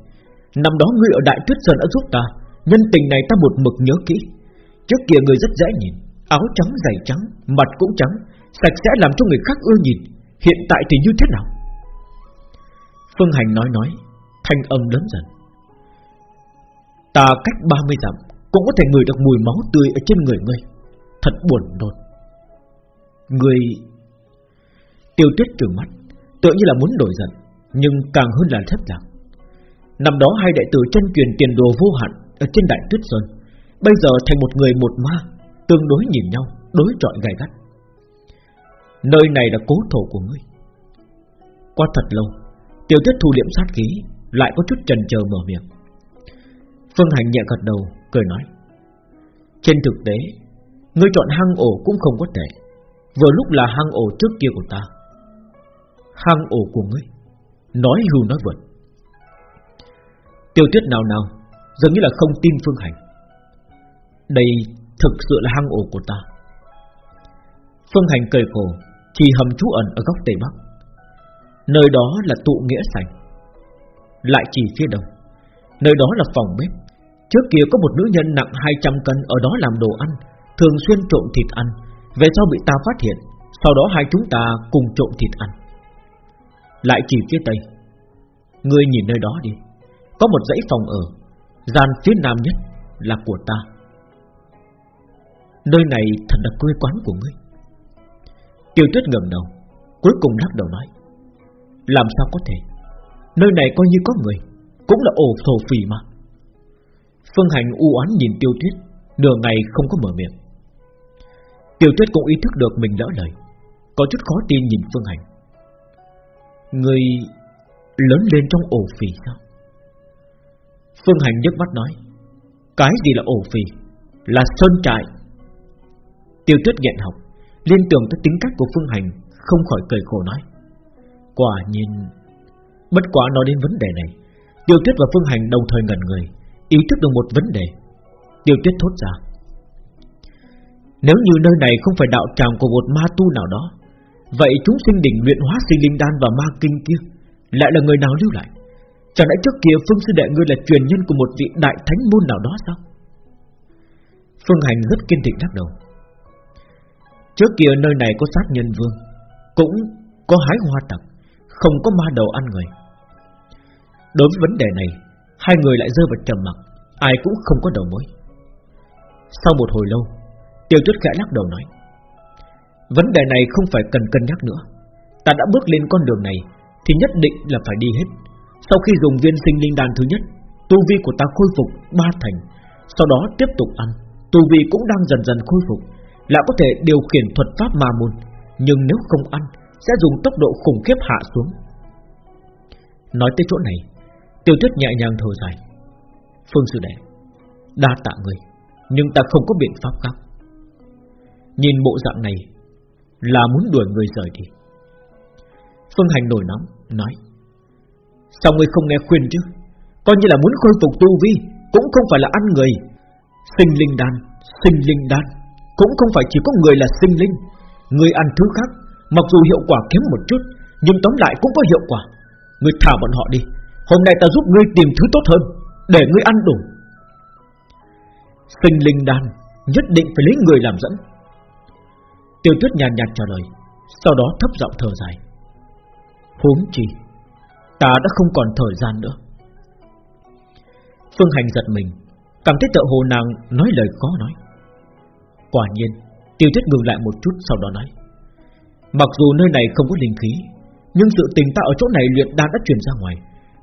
Năm đó ngươi ở Đại Tuyết Sơn đã giúp ta. Nhân tình này ta một mực nhớ kỹ. Trước kia người rất dễ nhìn, Áo trắng giày trắng, Mặt cũng trắng, Sạch sẽ làm cho người khác ưa nhìn. Hiện tại thì như thế nào? Phương Hành nói nói, Thanh âm lớn dần. Ta cách 30 dặm cũng có thể ngửi được mùi máu tươi ở trên người ngươi. Thật buồn nôn. Ngươi Tiêu tuyết trừng mắt, Tựa như là muốn đổi giận, Nhưng càng hơn là thất lạc Năm đó hai đại tử chân truyền tiền đồ vô hạn Ở trên đại tuyết sơn, Bây giờ thành một người một ma, Tương đối nhìn nhau, Đối trọi gay gắt. Nơi này là cố thổ của ngươi. Qua thật lâu, Tiêu tuyết thu liệm sát khí, Lại có chút trần chờ mở miệng. Phương Hành nhẹ gật đầu Cười nói. Trên thực tế Ngươi chọn hang ổ cũng không có tệ, Vừa lúc là hang ổ trước kia của ta. Hang ổ của ngươi, Nói hưu nói vượt. Tiêu tuyết nào nào, Dường như là không tin Phương Hành. Đây thực sự là hang ổ của ta. Phương Hành cười khổ Chỉ hầm trú ẩn ở góc Tây Bắc. Nơi đó là tụ nghĩa sảnh, Lại chỉ phía đông. Nơi đó là phòng bếp. Trước kia có một nữ nhân nặng 200 cân Ở đó làm đồ ăn, Thường xuyên trộn thịt ăn, Về sau bị ta phát hiện, Sau đó hai chúng ta cùng trộn thịt ăn. Lại chỉ phía tây. Ngươi nhìn nơi đó đi. Có một dãy phòng ở, Gian phía nam nhất là của ta. Nơi này thật là quê quán của ngươi. Tiêu tuyết ngầm đầu, Cuối cùng lắc đầu nói, Làm sao có thể? Nơi này coi như có người, Cũng là ổ thổ phì mà. Phương Hành u oán nhìn Tiêu Tuyết, Nửa ngày không có mở miệng. Tiêu Tuyết cũng ý thức được mình lỡ lời, Có chút khó tin nhìn Phương Hành. Người lớn lên trong ổ phì sao? Phương Hành nhấc mắt nói, Cái gì là ổ phì? Là sơn trại. Tiêu Tuyết nghẹn học, Liên tưởng tới tính cách của Phương Hành, Không khỏi cười khổ nói, Quả nhiên, Bất quá nói đến vấn đề này, Tiêu Tuyết và Phương Hành đồng thời ngẩn người. Ý thức được một vấn đề. Tiêu Tuyết thốt ra. Nếu như nơi này không phải đạo tràng của một ma tu nào đó, Vậy chúng sinh đỉnh luyện hóa sinh linh đan và ma kinh kia Lại là người nào lưu lại? Chẳng lẽ trước kia Phương Sư Đệ ngươi là truyền nhân của một vị đại thánh môn nào đó sao? Phương Hành rất kiên định đáp đầu. Trước kia nơi này có sát nhân vương, Cũng có hái hoa tặc, Không có ma đầu ăn người. Đối với vấn đề này Hai người lại rơi vào trầm mặc, Ai cũng không có đầu mối. Sau một hồi lâu, Tiêu tuyết khẽ lắc đầu nói, Vấn đề này không phải cần cân nhắc nữa. Ta đã bước lên con đường này Thì nhất định là phải đi hết. Sau khi dùng viên sinh linh đan thứ nhất, Tu vi của ta khôi phục ba thành, Sau đó tiếp tục ăn, Tu vi cũng đang dần dần khôi phục, Là có thể điều khiển thuật pháp ma môn. Nhưng nếu không ăn, Sẽ dùng tốc độ khủng khiếp hạ xuống. Nói tới chỗ này Tiêu tuyết nhẹ nhàng thở dài. Phương sư đệ, Đa tạ người Nhưng ta không có biện pháp khác. Nhìn bộ dạng này, Là muốn đuổi người rời đi. Phương Hành nổi nóng, Nói, Sao ngươi không nghe khuyên chứ? Coi như là muốn khôi phục tu vi, Cũng không phải là ăn người. Sinh linh đan, Sinh linh đan, Cũng không phải chỉ có người là sinh linh. Người ăn thứ khác, Mặc dù hiệu quả kém một chút, Nhưng tóm lại cũng có hiệu quả. Ngươi thả bọn họ đi. Hôm nay ta giúp ngươi tìm thứ tốt hơn, Để ngươi ăn đủ. Sinh linh đan Nhất định phải lấy người làm dẫn. Tiêu tuyết nhàn nhạt trả lời, Sau đó thấp giọng thở dài. Huống chi, Ta đã không còn thời gian nữa. Phương Hành giật mình, Cảm thấy tợ hồ nàng nói lời khó nói. Quả nhiên, Tiêu tuyết ngừng lại một chút sau đó nói, Mặc dù nơi này không có linh khí, Nhưng sự tình ta ở chỗ này luyện đan đã truyền ra ngoài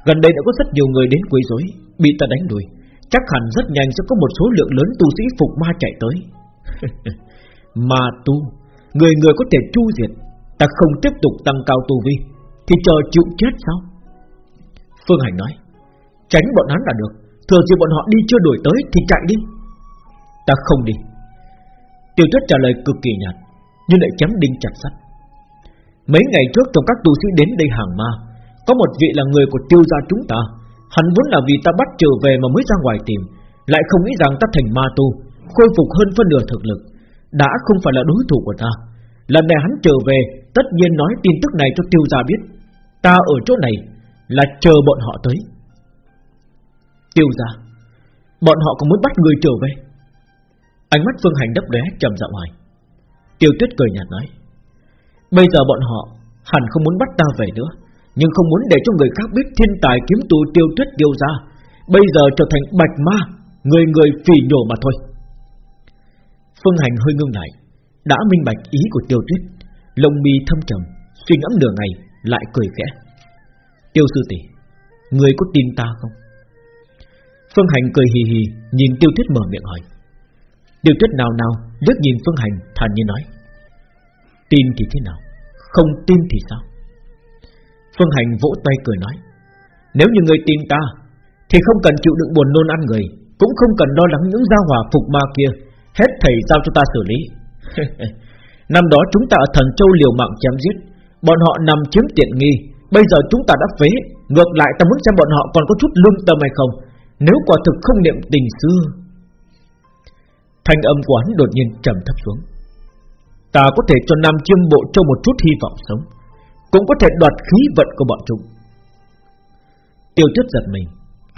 Gần đây đã có rất nhiều người đến quấy rối, bị ta đánh đuổi, chắc hẳn rất nhanh sẽ có một số lượng lớn tu sĩ phục ma chạy tới. ma tu, người người có thể chu diệt, ta không tiếp tục tăng cao tu vi, thì chờ chịu chết sao? Phương Hành nói, tránh bọn hắn là được, thừa dịp bọn họ đi chưa đuổi tới thì chạy đi. Ta không đi. Tiêu Tuyết trả lời cực kỳ nhạt, nhưng lại chấm đinh chặt sắt. Mấy ngày trước trong các tu sĩ đến đây hàng ma có một vị là người của tiêu gia chúng ta. Hắn vốn là vì ta bắt trở về mà mới ra ngoài tìm. Lại không nghĩ rằng ta thành ma tu, Khôi phục hơn phân nửa thực lực. Đã không phải là đối thủ của ta. Lần này hắn trở về, Tất nhiên nói tin tức này cho tiêu gia biết. Ta ở chỗ này Là chờ bọn họ tới. Tiêu gia, Bọn họ cũng muốn bắt người trở về? Ánh mắt Phương Hành đấp đé trầm giọng hỏi. Tiêu tuyết cười nhạt nói. Bây giờ bọn họ hẳn không muốn bắt ta về nữa nhưng không muốn để cho người khác biết thiên tài kiếm tu tiêu tuyết tiêu ra Bây giờ trở thành bạch ma, Người người phỉ nhổ mà thôi. Phương Hành hơi ngưng lại, Đã minh bạch ý của tiêu tuyết Lông mi thâm trầm, Suy ngẫm nửa ngày, lại cười khẽ. Tiêu sư tỷ, Người có tin ta không? Phương Hành cười hì hì, Nhìn tiêu tuyết mở miệng hỏi. Tiêu tuyết nào nào, liếc nhìn Phương Hành thản nhiên nói. Tin thì thế nào, Không tin thì sao? Phương Hành vỗ tay cười nói, Nếu như người tin ta, Thì không cần chịu đựng buồn nôn ăn người, Cũng không cần lo lắng những gia hỏa phục ma kia, Hết thầy giao cho ta xử lý. Năm đó chúng ta ở thần châu liều mạng chém giết, Bọn họ nằm chiếm tiện nghi, Bây giờ chúng ta đã phế, Ngược lại ta muốn xem bọn họ còn có chút lương tâm hay không, Nếu quả thực không niệm tình xưa. Thanh âm của hắn đột nhiên trầm thấp xuống, Ta có thể cho Nam Chiêm Bộ cho một chút hy vọng sống cũng có thể đoạt khí vận của bọn chúng. Tiêu Tuyết giật mình,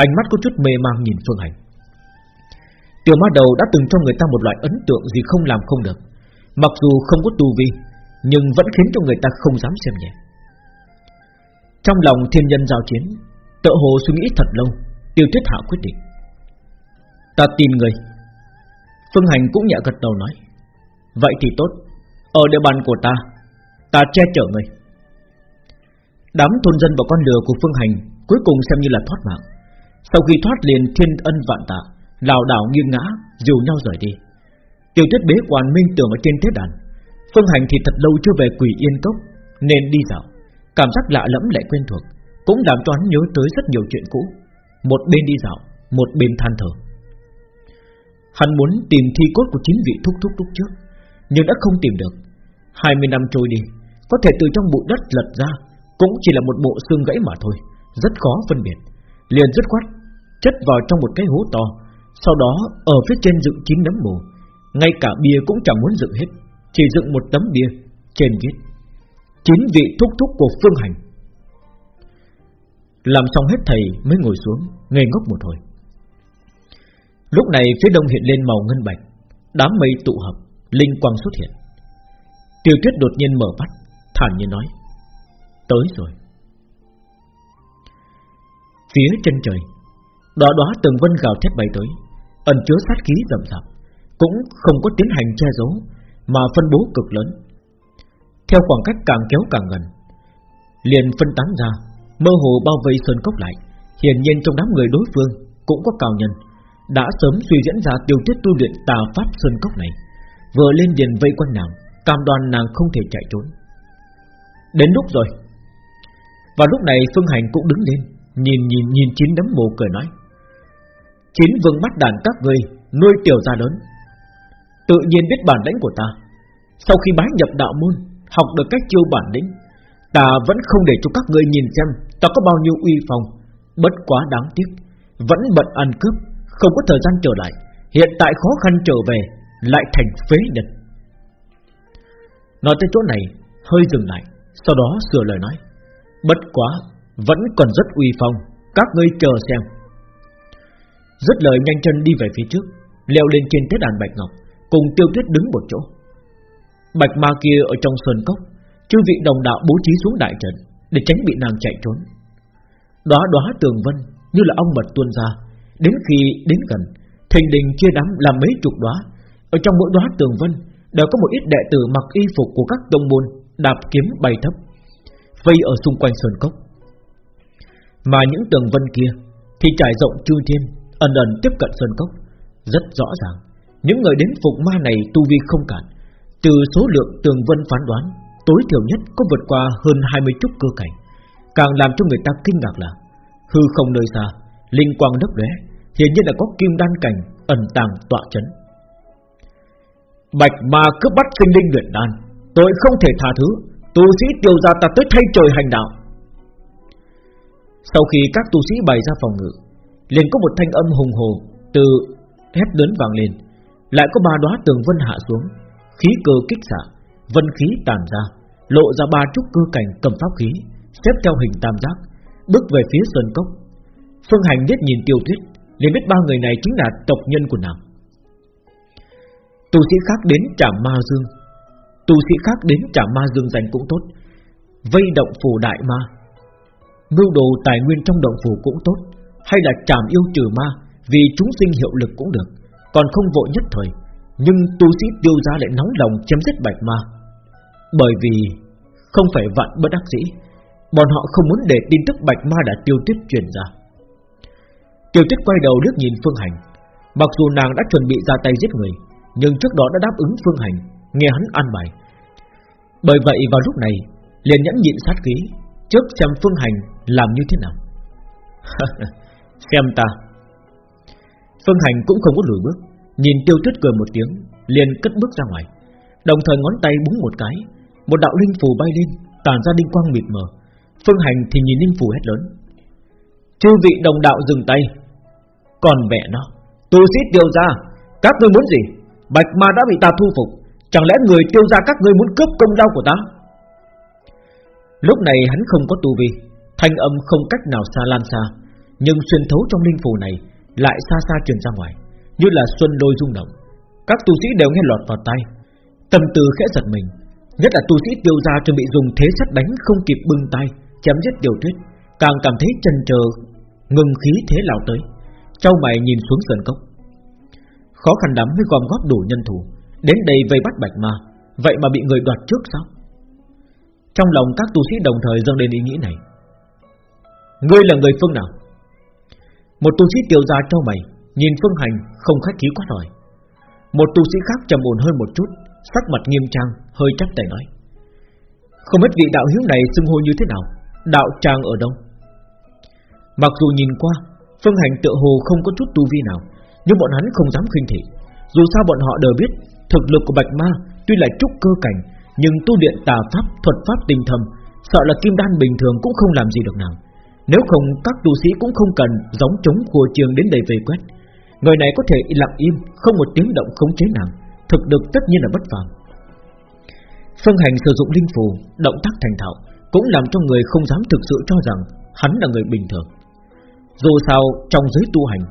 ánh mắt có chút mê mang nhìn Phương Hành. Tiểu ma đầu đã từng cho người ta một loại ấn tượng gì không làm không được, mặc dù không có tu vi, nhưng vẫn khiến cho người ta không dám xem nhẹ. Trong lòng thiên nhân giao chiến, tự hồ suy nghĩ thật lâu, Tiêu Tuyết hạ quyết định. Ta tìm người. Phương Hành cũng nhẹ gật đầu nói, vậy thì tốt, ở địa bàn của ta, ta che chở người. Đám thôn dân và con lừa của Phương Hành Cuối cùng xem như là thoát mạng. Sau khi thoát liền, thiên ân vạn tạ, lảo đảo nghiêng ngã dìu nhau rời đi. Tiểu tuyết bế quan minh tưởng ở trên thế đàn. Phương Hành thì thật lâu chưa về quỷ yên cốc, Nên đi dạo. Cảm giác lạ lẫm lại quen thuộc, Cũng làm cho hắn nhớ tới rất nhiều chuyện cũ. Một bên đi dạo, Một bên than thở. Hắn muốn tìm thi cốt của chính vị thúc thúc lúc trước, Nhưng đã không tìm được. 20 năm trôi đi, Có thể từ trong bụi đất lật ra cũng chỉ là một bộ xương gãy mà thôi, Rất khó phân biệt. Liền dứt khoát, Chất vào trong một cái hố to, Sau đó ở phía trên dựng chín nấm mồ. Ngay cả bia cũng chẳng muốn dựng hết, Chỉ dựng một tấm bia Trên viết, Chín vị thúc thúc của phương hành. Làm xong hết thầy mới ngồi xuống, Ngây ngốc một hồi. Lúc này phía đông hiện lên màu ngân bạch, Đám mây tụ hợp, Linh quang xuất hiện. Tiêu tuyết đột nhiên mở mắt, Thản nhiên nói Tới rồi. Phía trên trời đóa đóa từng vân gào thét bay tới, Ẩn chứa sát khí rầm rạp, Cũng không có tiến hành che giấu, Mà phân bố cực lớn. Theo khoảng cách càng kéo càng gần, Liền phân tán ra, Mơ hồ bao vây sơn cốc lại. Hiển nhiên trong đám người đối phương Cũng có cao nhân, Đã sớm suy diễn ra tiêu tiết tu luyện tà pháp sơn cốc này. Vừa lên điền vây quanh nàng, Cam đoan nàng không thể chạy trốn. Đến lúc rồi và lúc này Phương Hành cũng đứng lên, Nhìn nhìn nhìn chín đấm mồ cười nói, Chín vương bắt đàn các ngươi, Nuôi tiểu gia lớn. Tự nhiên biết bản lĩnh của ta. Sau khi bái nhập đạo môn, Học được cách chiêu bản lĩnh, Ta vẫn không để cho các ngươi nhìn xem Ta có bao nhiêu uy phong. Bất quá đáng tiếc, Vẫn bận ăn cướp, Không có thời gian trở lại. Hiện tại khó khăn trở về, Lại thành phế nhân. Nói tới chỗ này, Hơi dừng lại, Sau đó sửa lời nói Bất quá, Vẫn còn rất uy phong. Các ngươi chờ xem. Rất lời nhanh chân đi về phía trước, Leo lên trên tế đàn Bạch Ngọc, Cùng tiêu tuyết đứng một chỗ. Bạch ma kia ở trong sơn cốc, Chư vị đồng đạo bố trí xuống đại trận Để tránh bị nàng chạy trốn. Đóa đóa tường vân như là ong mật tuôn ra, Đến khi đến gần, Thình đình chia đám làm mấy chục đóa. Ở trong mỗi đóa tường vân, Đều có một ít đệ tử mặc y phục của các tông môn, Đạp kiếm bay thấp. Vây ở xung quanh sơn cốc. Mà những tường vân kia Thì trải rộng chư thiên, Ẩn ẩn tiếp cận sơn cốc. Rất rõ ràng, Những người đến phục ma này tu vi không cản Từ số lượng tường vân phán đoán, Tối thiểu nhất có vượt qua hơn 20 chút cơ cảnh. Càng làm cho người ta kinh ngạc là, Hư không nơi xa, Linh quang đấp lóe, Hiển nhiên là có kim đan cảnh ẩn tàng tọa chấn. Bạch ma cướp bắt sinh linh luyện đan, tội không thể tha thứ. Tu sĩ tiêu gia ta tới thay trời hành đạo. Sau khi các tu sĩ bày ra phòng ngự, liền có một thanh âm hùng hồ Từ hét lớn vàng lên, Lại có ba đóa tường vân hạ xuống, Khí cơ kích xạ, Vân khí tàn ra, Lộ ra ba trúc cơ cảnh cầm pháp khí, Xếp theo hình tam giác, Bước về phía sơn cốc. Phương Hành biết nhìn tiêu tuyết liền biết ba người này chính là tộc nhân của nàng. Tu sĩ khác đến trả ma dương Tu sĩ khác đến trả ma dương danh cũng tốt. Vây động phủ đại ma. Mưu đồ tài nguyên trong động phủ cũng tốt. Hay là trảm yêu trừ ma, Vì chúng sinh hiệu lực cũng được. Còn không vội nhất thời, Nhưng tu sĩ tiêu ra lại nóng lòng chấm dứt bạch ma. Bởi vì Không phải vạn bất đắc dĩ, Bọn họ không muốn để tin tức bạch ma đã tiêu tiết truyền ra. Tiêu tiết quay đầu liếc nhìn Phương Hành. Mặc dù nàng đã chuẩn bị ra tay giết người, Nhưng trước đó đã đáp ứng Phương Hành. Nghe hắn an bài. Bởi vậy vào lúc này, liền nhẫn nhịn sát khí Trước xem Phương Hành làm như thế nào. Xem ta. Phương Hành cũng không có lùi bước, Nhìn tiêu tuyết cười một tiếng, Liền cất bước ra ngoài. Đồng thời ngón tay búng một cái, Một đạo linh phù bay lên, Tản ra linh quang mịt mờ. Phương Hành thì nhìn linh phù hết lớn. Chư vị đồng đạo dừng tay. Còn mẹ nó, Tu sĩ tiêu ra Các ngươi muốn gì? Bạch ma đã bị ta thu phục. Chẳng lẽ người tiêu ra các ngươi muốn cướp công lao của ta? Lúc này hắn không có tu vi, Thanh âm không cách nào xa lan xa, Nhưng xuyên thấu trong linh phù này Lại xa xa truyền ra ngoài, Như là xuân đôi rung động. Các tu sĩ đều nghe lọt vào tay Tâm tư khẽ giật mình, Nhất là tu sĩ tiêu ra chuẩn bị dùng thế sắt đánh Không kịp bưng tay, Chém giết điều tuyết Càng cảm thấy chần chờ Ngừng khí thế lao tới Châu mày nhìn xuống sườn cốc. Khó khăn lắm mới gom góp đủ nhân thủ Đến đây vây bắt bạch ma. Vậy mà bị người đoạt trước sao? Trong lòng các tu sĩ đồng thời dâng lên ý nghĩ này. Ngươi là người phương nào? Một tu sĩ tiêu ra cho mày, Nhìn phương hành không khách khí quá hỏi Một tu sĩ khác trầm ổn hơn một chút, Sắc mặt nghiêm trang, hơi chắp tay nói. Không biết vị đạo hiếu này xưng hô như thế nào, Đạo trang ở đâu? Mặc dù nhìn qua, Phương hành tựa hồ không có chút tu vi nào, Nhưng bọn hắn không dám khinh thị. Dù sao bọn họ đều biết Thực lực của Bạch Ma tuy là trúc cơ cảnh Nhưng tu luyện tà pháp, thuật pháp tinh thầm Sợ là kim đan bình thường cũng không làm gì được nàng. Nếu không các tu sĩ cũng không cần Giống chống khua trường đến đây về quét. Người này có thể lặng im Không một tiếng động khống chế nàng. Thực lực tất nhiên là bất phàm. Phương hành sử dụng linh phù Động tác thành thạo Cũng làm cho người không dám thực sự cho rằng Hắn là người bình thường. Dù sao trong giới tu hành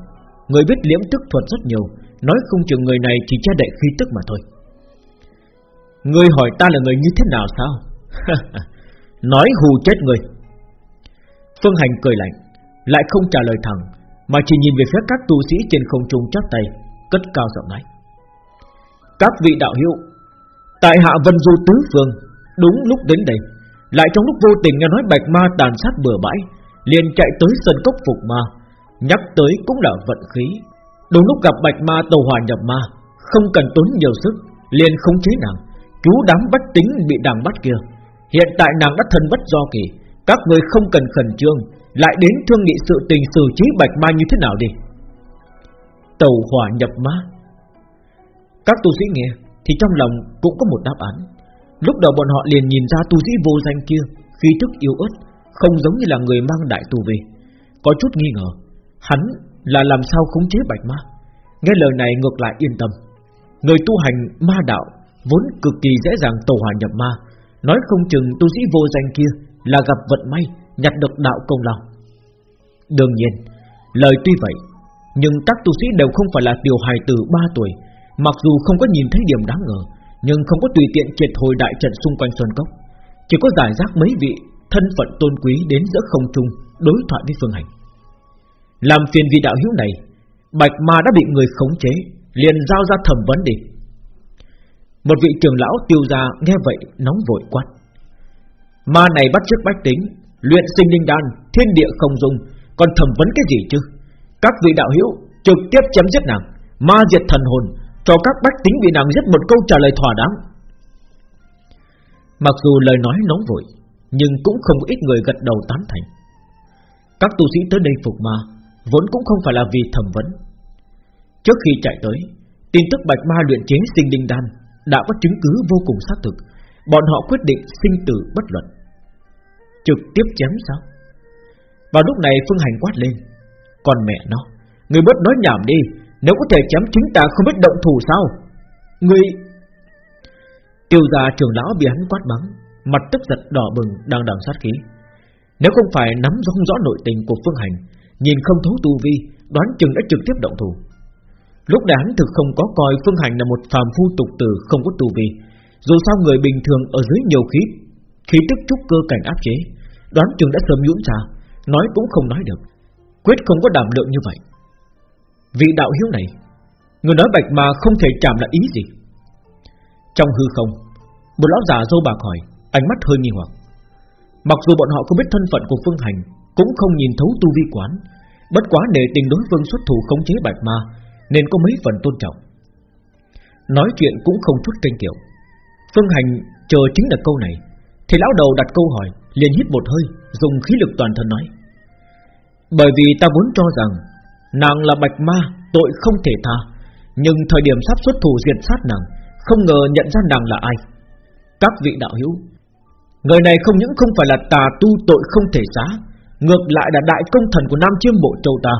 Người biết liễm tức thuật rất nhiều Nói không chừng người này chỉ che đậy khí tức mà thôi. Ngươi hỏi ta là người như thế nào sao? Nói hù chết người. Phương Hành cười lạnh, Lại không trả lời thẳng, Mà chỉ nhìn về phía các tu sĩ trên không trung chắp tay, Cất cao giọng nói. Các vị đạo hữu, Tại hạ Vân Du Tứ Phương, Đúng lúc đến đây, Lại trong lúc vô tình nghe nói bạch ma tàn sát bừa bãi, liền chạy tới sân cốc phục ma, Nhắc tới cũng là vận khí. Đúng lúc gặp bạch ma tàu hòa nhập ma, Không cần tốn nhiều sức, liền không chế nàng. Cứu đám bắt tính bị đàng bắt kia. Hiện tại nàng đã thân bất do kỳ, Các người không cần khẩn trương, Lại đến thương nghị sự tình xử trí bạch ma như thế nào đi? Tàu hỏa nhập ma. Các tu sĩ nghe, Thì trong lòng cũng có một đáp án. Lúc đầu bọn họ liền nhìn ra tu sĩ vô danh kia khi thức yếu ớt, Không giống như là người mang đại tu về. Có chút nghi ngờ, Hắn là làm sao khống chế bạch ma? Nghe lời này ngược lại yên tâm. Người tu hành ma đạo Vốn cực kỳ dễ dàng tổ hỏa nhập ma. Nói không chừng tu sĩ vô danh kia Là gặp vận may, Nhặt được đạo công lao. Đương nhiên, Lời tuy vậy, Nhưng các tu sĩ đều không phải là tiểu hài từ 3 tuổi. Mặc dù không có nhìn thấy điểm đáng ngờ, Nhưng không có tùy tiện triệt hồi đại trận xung quanh Xuân Cốc. Chỉ có giải rác mấy vị Thân phận tôn quý đến giữa không trung Đối thoại với Phương Hành. Làm phiền vị đạo hữu này, Bạch ma đã bị người khống chế, Liền giao ra thẩm vấn đi. Một vị trưởng lão tiêu gia nghe vậy Nóng vội quát. Ma này bắt chước bách tính, Luyện sinh linh đan, Thiên địa không dung, Còn thẩm vấn cái gì chứ? Các vị đạo hữu trực tiếp chấm giết nàng, Ma diệt thần hồn, Cho các bách tính bị nàng giết một câu trả lời thỏa đáng. Mặc dù lời nói nóng vội, Nhưng cũng không ít người gật đầu tán thành. Các tu sĩ tới đây phục ma Vốn cũng không phải là vì thẩm vấn. Trước khi chạy tới, Tin tức bạch ma luyện chế sinh linh đan Đã có chứng cứ vô cùng xác thực. Bọn họ quyết định sinh tử bất luận. Trực tiếp chém sao Vào lúc này Phương Hành quát lên Còn mẹ nó, Người bớt nói nhảm đi, Nếu có thể chém chính ta không biết động thủ sao? Người Tiêu gia trưởng lão bị hắn quát mắng, Mặt tức giật đỏ bừng, đang đằng sát khí. Nếu không phải nắm rõ rõ nội tình của Phương Hành Nhìn không thấu tu vi, Đoán chừng đã trực tiếp động thủ. Lúc đáng hắn thực không có coi Phương Hành là một phàm phu tục tử không có tu vi. Dù sao người bình thường ở dưới nhiều khí Khí tức trúc cơ cảnh áp chế, Đoán chừng đã sớm nhũn ra, Nói cũng không nói được. Quyết không có đảm lượng như vậy. Vị đạo hiếu này, Người nói bạch mà không thể chạm là ý gì. Trong hư không, Một lão già dâu bạc hỏi, Ánh mắt hơi nghi hoặc. Mặc dù bọn họ không biết thân phận của Phương Hành cũng không nhìn thấu tu vi quán. Bất quá để tình đối phương xuất thủ khống chế bạch ma, Nên có mấy phần tôn trọng. Nói chuyện cũng không chút tranh kiểu Phương Hành chờ chính là câu này, Thì lão đầu đặt câu hỏi, liền hít một hơi, Dùng khí lực toàn thân nói. Bởi vì ta vốn cho rằng, Nàng là bạch ma, Tội không thể tha, Nhưng thời điểm sắp xuất thủ diệt sát nàng, Không ngờ nhận ra nàng là ai. Các vị đạo hữu, Người này không những không phải là tà tu tội không thể xá Ngược lại là đại công thần của Nam Chiêm Bộ Châu ta.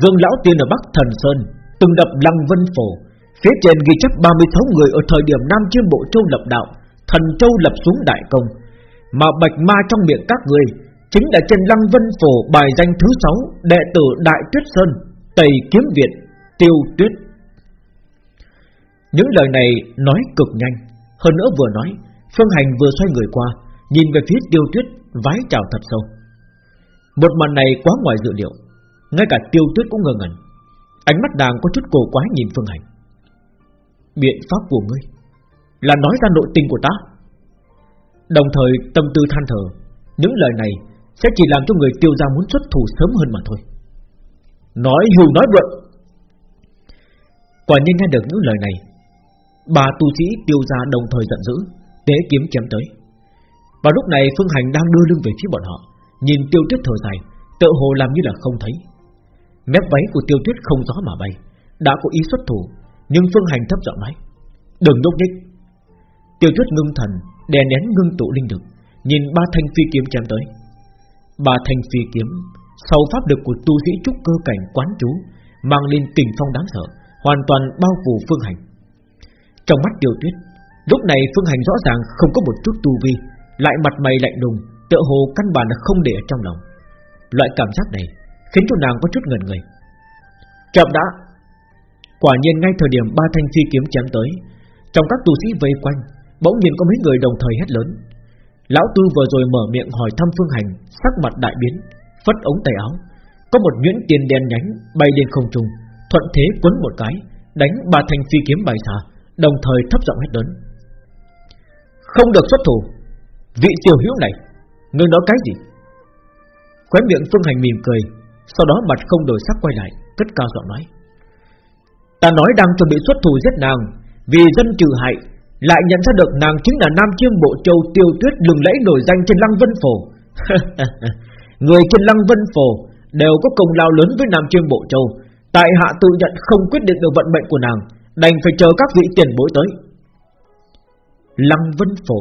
Dương Lão Tiên ở Bắc Thần Sơn, Từng đập Lăng Vân Phổ. Phía trên ghi chép 36 người ở thời điểm Nam Chiêm Bộ Châu lập đạo, Thần Châu lập xuống đại công. Mà bạch ma trong miệng các người Chính là trên Lăng Vân Phổ bài danh thứ 6 Đệ tử Đại Tuyết Sơn, Tây Kiếm Việt Tiêu Tuyết. Những lời này nói cực nhanh. Hơn nữa vừa nói, Phương Hành vừa xoay người qua, Nhìn về phía Tiêu Tuyết, vái chào thật sâu. Một màn này quá ngoài dự liệu. Ngay cả Tiêu Tuyết cũng ngơ ngẩn. Ánh mắt nàng có chút cổ quái nhìn Phương Hành. Biện pháp của ngươi Là nói ra nội tình của ta. Đồng thời, tâm tư than thở, Những lời này Sẽ chỉ làm cho người tiêu gia muốn xuất thủ sớm hơn mà thôi. Nói hưu, nói vượn Quả nhiên nghe được những lời này, Bà tu sĩ tiêu gia đồng thời giận dữ, Tế kiếm chém tới. Vào lúc này, Phương Hành đang đưa lưng về phía bọn họ. Nhìn tiêu tuyết thở dài Tự hồ làm như là không thấy. Mép váy của tiêu tuyết không gió mà bay, Đã có ý xuất thủ, Nhưng Phương Hành thấp giọng nói, Đừng nhúc nhích. Tiêu tuyết ngưng thần, Đè nén ngưng tụ linh lực, Nhìn ba thanh phi kiếm chém tới. Ba thanh phi kiếm, Sau pháp lực của tu sĩ trúc cơ cảnh quán chú, Mang lên tình phong đáng sợ, Hoàn toàn bao phủ Phương Hành. Trong mắt tiêu tuyết, Lúc này Phương Hành rõ ràng không có một chút tu vi, Lại mặt mày lạnh lùng Tựa hồ căn bản là không để ở trong lòng. Loại cảm giác này Khiến cho nàng có chút ngẩn người. Chậm đã, Quả nhiên ngay thời điểm ba thanh phi kiếm chém tới, Trong các tu sĩ vây quanh, Bỗng nhiên có mấy người đồng thời hét lớn. Lão Tư vừa rồi mở miệng hỏi thăm Phương Hành, Sắc mặt đại biến, Phất ống tay áo, Có một nhuyễn tiền đen nhánh bay lên không trung, Thuận thế quấn một cái, Đánh ba thanh phi kiếm bay xa Đồng thời thấp giọng hét lớn. Không được xuất thủ, Vị tiểu hữu này Ngươi nói cái gì? Khóe miệng Phương Hành mỉm cười, Sau đó mặt không đổi sắc quay lại, Cất cao giọng nói. Ta nói đang chuẩn bị xuất thủ giết nàng, Vì dân trừ hại, Lại nhận ra được nàng chính là Nam Chiêm Bộ Châu Tiêu Tuyết lừng lẫy nổi danh trên Lăng Vân Phổ. Người trên Lăng Vân Phổ Đều có công lao lớn với Nam Chiêm Bộ Châu, Tại hạ tự nhận không quyết định được vận mệnh của nàng, Đành phải chờ các vị tiền bối tới. Lăng Vân Phổ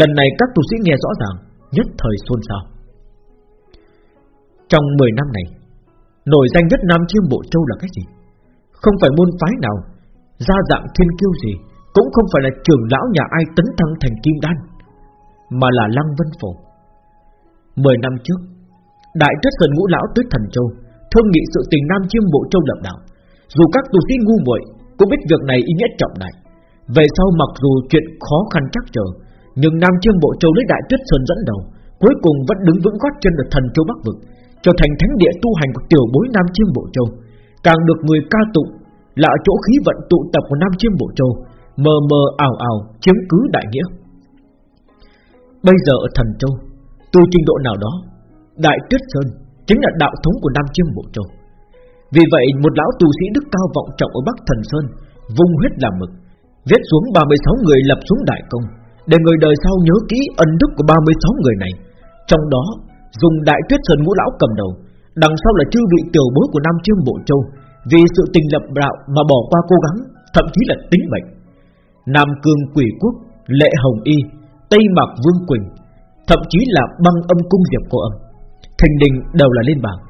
Lần này các tu sĩ nghe rõ ràng, Nhất thời xôn xao. Trong 10 năm này, Nổi danh nhất Nam Chiêm Bộ Châu là cái gì? Không phải môn phái nào gia dạng thiên kiêu gì, Cũng không phải là trưởng lão nhà ai tấn thăng thành kim đan, Mà là Lăng Vân Phổ. Mười năm trước, Đại Trất gần Ngũ Lão tới Thần Châu Thương nghị sự tình Nam Chiêm Bộ Châu lập đạo. Dù các tu sĩ ngu muội Cũng biết việc này ý nghĩa trọng đại. Về sau mặc dù chuyện khó khăn chắc chờ nhưng Nam Chiêm Bộ Châu lấy Đại Tuyết Sơn dẫn đầu Cuối cùng vẫn đứng vững gót chân được Thần Châu Bắc Vực Trở thành thánh địa tu hành của tiểu bối Nam Chiêm Bộ Châu. Càng được người ca tụng Là chỗ khí vận tụ tập của Nam Chiêm Bộ Châu Mờ mờ ảo ảo chiếm cứ đại nghĩa. Bây giờ ở Thần Châu Từ trình độ nào đó Đại Tuyết Sơn chính là đạo thống của Nam Chiêm Bộ Châu. Vì vậy, một lão tu sĩ đức cao vọng trọng ở Bắc Thần Sơn, vung huyết làm mực, viết xuống 36 người lập xuống đại công, để người đời sau nhớ kỹ ân đức của 36 người này. Trong đó, dùng Đại Tuyết Sơn ngũ lão cầm đầu, đằng sau là chư vị tiểu bối của Nam Chiêm Bộ Châu, vì sự tình lập đạo mà bỏ qua cố gắng, thậm chí là tính mệnh. Nam Cương Quỷ Quốc, Lệ Hồng Y, Tây Mạc Vương Quỳnh, thậm chí là băng âm cung diệp cô âm thành đình đều là lên bảng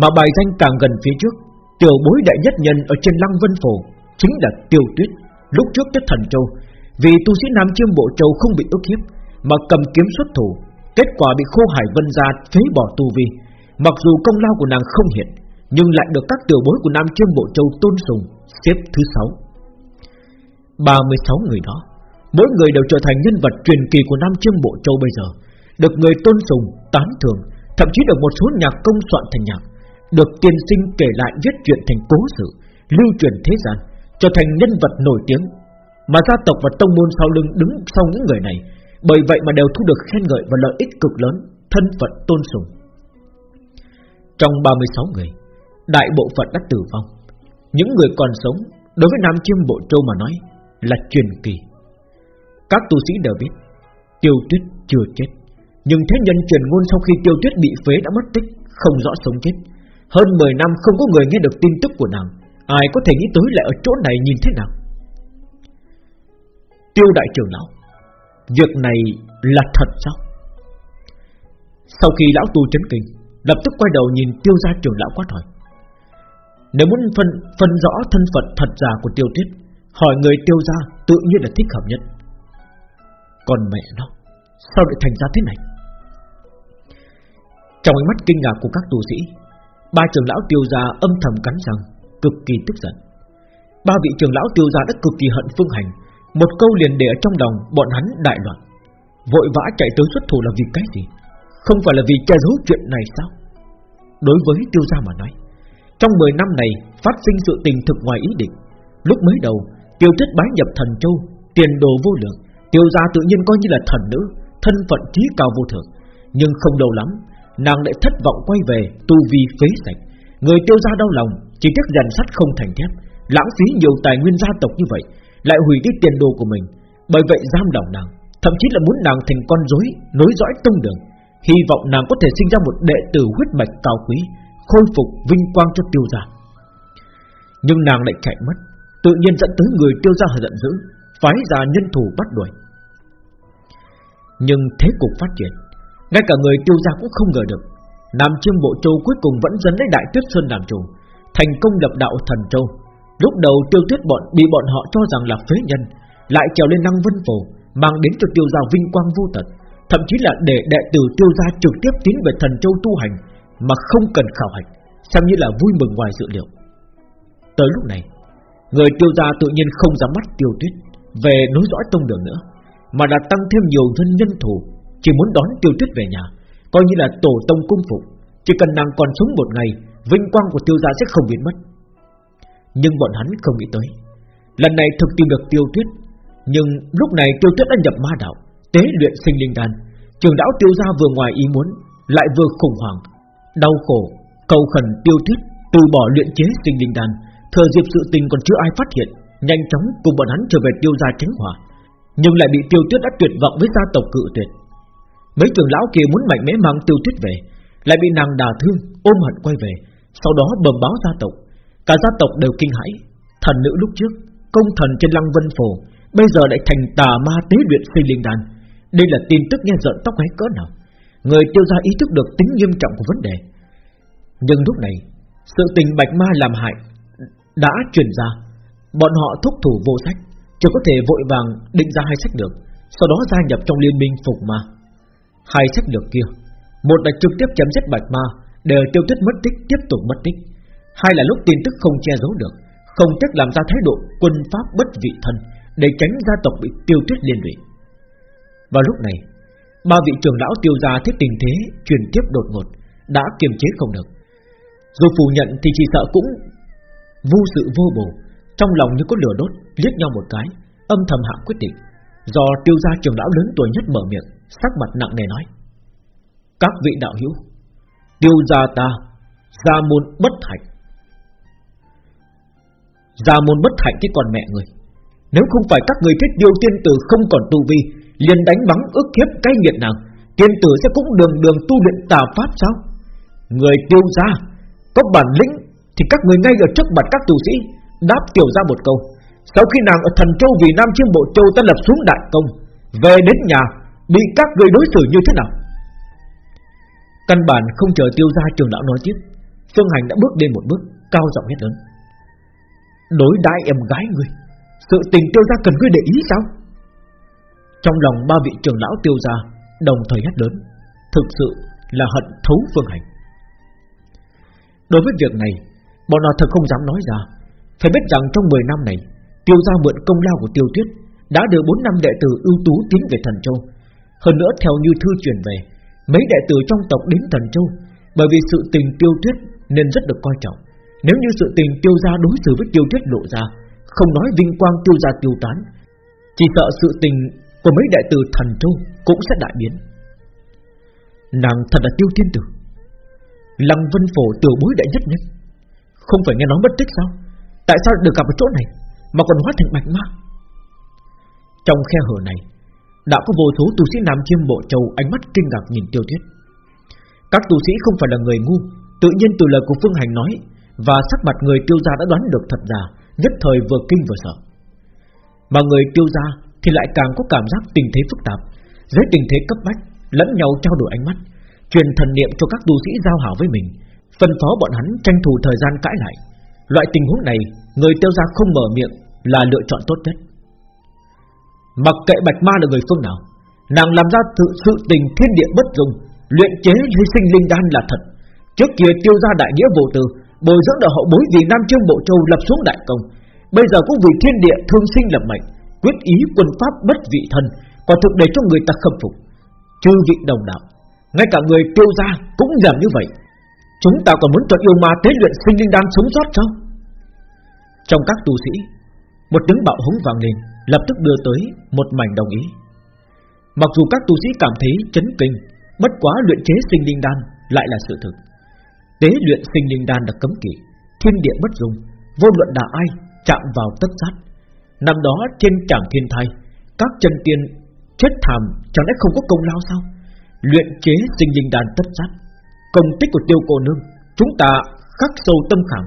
Mà bài danh càng gần phía trước Tiểu bối đại nhất nhân ở trên Lăng Vân Phổ Chính là Tiêu Tuyết Lúc trước tới Thần Châu vì tu sĩ Nam Chiêm Bộ Châu không bị ức hiếp Mà cầm kiếm xuất thủ Kết quả bị khô hải vân ra phế bỏ tu vi. Mặc dù công lao của nàng không hiện Nhưng lại được các tiểu bối của Nam Chiêm Bộ Châu tôn sùng Xếp thứ 6 36 người đó Mỗi người đều trở thành nhân vật truyền kỳ của Nam Chiêm Bộ Châu bây giờ Được người tôn sùng, tán thưởng Thậm chí được một số nhạc công soạn thành nhạc Được tiên sinh kể lại viết chuyện thành cố sự Lưu truyền thế gian Trở thành nhân vật nổi tiếng mà gia tộc và tông môn sau lưng đứng sau những người này. Bởi vậy mà đều thu được khen ngợi và lợi ích cực lớn, Thân phận tôn sùng. Trong 36 người, Đại bộ phận đã tử vong. Những người còn sống, Đối với Nam Chiêm Bộ Châu mà nói, Là truyền kỳ. Các tu sĩ đều biết, Tiêu tuyết chưa chết. Nhưng thế nhân truyền ngôn sau khi tiêu tuyết bị phế đã mất tích, Không rõ sống chết. Hơn 10 năm không có người nghe được tin tức của nàng. Ai có thể nghĩ tới lại ở chỗ này nhìn thế nào? Tiêu đại trưởng lão Việc này là thật sao? Sau khi lão tu chấn kinh Lập tức quay đầu nhìn tiêu gia trưởng lão quát hỏi. Nếu muốn phân, phân rõ thân phận thật giả của tiêu tiết, Hỏi người tiêu gia tự nhiên là thích hợp nhất. Còn mẹ nó Sao lại thành ra thế này? Trong ánh mắt kinh ngạc của các tu sĩ Ba trưởng lão tiêu gia âm thầm cắn răng Cực kỳ tức giận. Ba vị trưởng lão tiêu gia đã cực kỳ hận phương hành một câu liền để ở trong lòng Bọn hắn đại loạn. Vội vã chạy tới xuất thủ là vì cái gì? Không phải là vì che giấu chuyện này sao? Đối với tiêu gia mà nói Trong 10 năm này Phát sinh sự tình thực ngoài ý định. Lúc mới đầu Tiêu tuyết bái nhập thần châu Tiền đồ vô lượng. Tiêu gia tự nhiên coi như là thần nữ thân phận trí cao vô thượng, nhưng không lâu lắm, nàng lại thất vọng quay về, tu vi phế sạch. Người tiêu gia đau lòng, chỉ tiếc rèn sắt không thành thép, lãng phí nhiều tài nguyên gia tộc như vậy, lại hủy đi tiền đồ của mình, bởi vậy giam lòng nàng, thậm chí là muốn nàng thành con rối, nối dõi tông đường, hy vọng nàng có thể sinh ra một đệ tử huyết mạch cao quý, khôi phục vinh quang cho tiêu gia. Nhưng nàng lại chạy mất, tự nhiên dẫn tới người tiêu gia giận dữ, phái ra nhân thủ bắt đuổi. Nhưng thế cục phát triển Ngay cả người tiêu gia cũng không ngờ được Nam Chiêm Bộ Châu cuối cùng vẫn dẫn lấy Đại Tuyết Sơn làm chủ Thành công lập đạo thần châu Lúc đầu tiêu tuyết bọn bị bọn họ cho rằng là phế nhân Lại trèo lên năng vân phổ Mang đến cho tiêu gia vinh quang vô tận Thậm chí là để đệ tử tiêu gia trực tiếp tiến về thần châu tu hành Mà không cần khảo hạch Xem như là vui mừng ngoài dự liệu. Tới lúc này Người tiêu gia tự nhiên không dám mắt tiêu tuyết Về nối dõi tông đường nữa mà đã tăng thêm nhiều nhân nhân thủ, chỉ muốn đón tiêu tuyết về nhà, coi như là tổ tông cung phục, Chỉ cần nàng còn sống một ngày Vinh quang của tiêu gia sẽ không biến mất. Nhưng bọn hắn không nghĩ tới. Lần này thực tìm được tiêu tuyết Nhưng lúc này tiêu tuyết đã nhập ma đạo Tế luyện sinh linh đan. Trường đảo tiêu gia vừa ngoài ý muốn Lại vừa khủng hoảng Đau khổ, cầu khẩn tiêu tuyết Từ bỏ luyện chế sinh linh đan. Thừa dịp sự tình còn chưa ai phát hiện Nhanh chóng cùng bọn hắn trở về tiêu gia tránh hỏa Nhưng lại bị tiêu tuyết đã tuyệt vọng với gia tộc cự tuyệt. Mấy trường lão kia muốn mạnh mẽ mang tiêu tuyết về Lại bị nàng đả thương Ôm hận quay về Sau đó bầm báo gia tộc. Cả gia tộc đều kinh hãi. Thần nữ lúc trước, Công thần trên lăng vân phổ, Bây giờ lại thành tà ma tế luyện phi linh đàn Đây là tin tức nghe giận tóc gáy cỡ nào. Người tiêu gia ý thức được tính nghiêm trọng của vấn đề. Nhưng lúc này, Sự tình bạch ma làm hại Đã truyền ra. Bọn họ thúc thủ vô sách, Chỉ có thể vội vàng định ra hai sách lược, Sau đó gia nhập trong liên minh phục ma. Hai sách lược kia, Một là trực tiếp chấm dứt bạch ma Để tiêu tuyết mất tích, tiếp tục mất tích. Hai là lúc tin tức không che giấu được, Không chắc làm ra thái độ quân pháp bất vị thân Để tránh gia tộc bị tiêu tuyết liên lụy. Vào lúc này, Ba vị trưởng lão tiêu gia thấy tình thế Truyền tiếp đột ngột Đã kiềm chế không được. Dù phủ nhận thì chỉ sợ cũng Vu sự vô bổ, Trong lòng như có lửa đốt, Liếc nhau một cái, Âm thầm hạ quyết định. Do tiêu gia trưởng lão lớn tuổi nhất mở miệng, Sắc mặt nặng nề nói, Các vị đạo hữu, Tiêu gia ta Gia môn bất hạnh Gia môn bất hạnh cái còn mẹ người. Nếu không phải các người thích điều tiên tử không còn tu vi, liền đánh bắn ức hiếp cái nghiệt nào Tiên tử sẽ cũng đường đường tu luyện tà pháp sao? Người tiêu gia, Có bản lĩnh Thì các người ngay ở trước mặt các tu sĩ, Đáp tiểu ra một câu. Sau khi nàng ở thần châu vì Nam Chiêm Bộ Châu ta lập xuống đại công, Về đến nhà, Bị các người đối xử như thế nào? Căn bản không chờ tiêu gia trường lão nói tiếp, Phương Hành đã bước lên một bước, Cao giọng hét lớn. Đối đãi em gái ngươi. Sự tình tiêu gia cần ngươi để ý sao? Trong lòng ba vị trưởng lão tiêu gia, Đồng thời hét lớn, Thực sự là hận thấu Phương Hành. Đối với việc này, Bọn họ thật không dám nói ra. Phải biết rằng trong 10 năm này, Tiêu gia mượn công lao của tiêu tuyết Đã đưa 4 năm đệ tử ưu tú tiến về thần châu. Hơn nữa, theo như thư truyền về, Mấy đệ tử trong tộc đến Thần Châu Bởi vì sự tình tiêu tuyết Nên rất được coi trọng. Nếu như sự tình tiêu gia đối xử với tiêu chết lộ ra Không nói vinh quang tiêu gia tiêu tán Chỉ sợ sự tình Của mấy đại tử Thần Châu Cũng sẽ đại biến. Nàng thật là tiêu thiên tử. Lăng vân phổ tiểu bối đại nhất nhất. Không phải nghe nói mất tích sao? Tại sao được gặp ở chỗ này Mà còn hóa thành bạch ma? Trong khe hở này đã có vô số tu sĩ Nam Chiêm Bộ Châu ánh mắt kinh ngạc nhìn Tiêu Tuyết. Các tu sĩ không phải là người ngu, tự nhiên từ lời của Phương Hành nói và sắc mặt người Tiêu gia đã đoán được thật giả, nhất thời vừa kinh vừa sợ. Mà người Tiêu gia thì lại càng có cảm giác tình thế phức tạp, dưới tình thế cấp bách, lẫn nhau trao đổi ánh mắt, truyền thần niệm cho các tu sĩ giao hảo với mình, phân phó bọn hắn tranh thủ thời gian cãi lại. Loại tình huống này, người Tiêu gia không mở miệng là lựa chọn tốt nhất. Mặc kệ bạch ma là người phương nào Nàng làm ra sự, sự tình thiên địa bất dung Luyện chế hy sinh linh đan là thật Trước kia tiêu gia đại nghĩa vô tư Bồi dưỡng đạo hậu bối vì Nam Trương Bộ Châu lập xuống đại công Bây giờ cũng vì thiên địa thương sinh lập mệnh Quyết ý quân pháp bất vị thân Quả thực để cho người ta khâm phục Chư vị đồng đạo Ngay cả người tiêu gia cũng làm như vậy Chúng ta còn muốn tuần yêu ma tế luyện sinh linh đan sống sót sao Trong các tu sĩ Một tiếng bạo hống vang lên lập tức đưa tới một mảnh đồng ý. Mặc dù các tu sĩ cảm thấy chấn kinh, bất quá luyện chế sinh linh đan lại là sự thực. Tế luyện sinh linh đan là cấm kỵ, thiên địa bất dung, vô luận là ai chạm vào tất sát. Năm đó trên trảng thiên thai, các chân tiên chết thảm chẳng lẽ không có công lao sao? Luyện chế sinh linh đan tất sát, công tích của tiêu cô nương, chúng ta khắc sâu tâm khảm,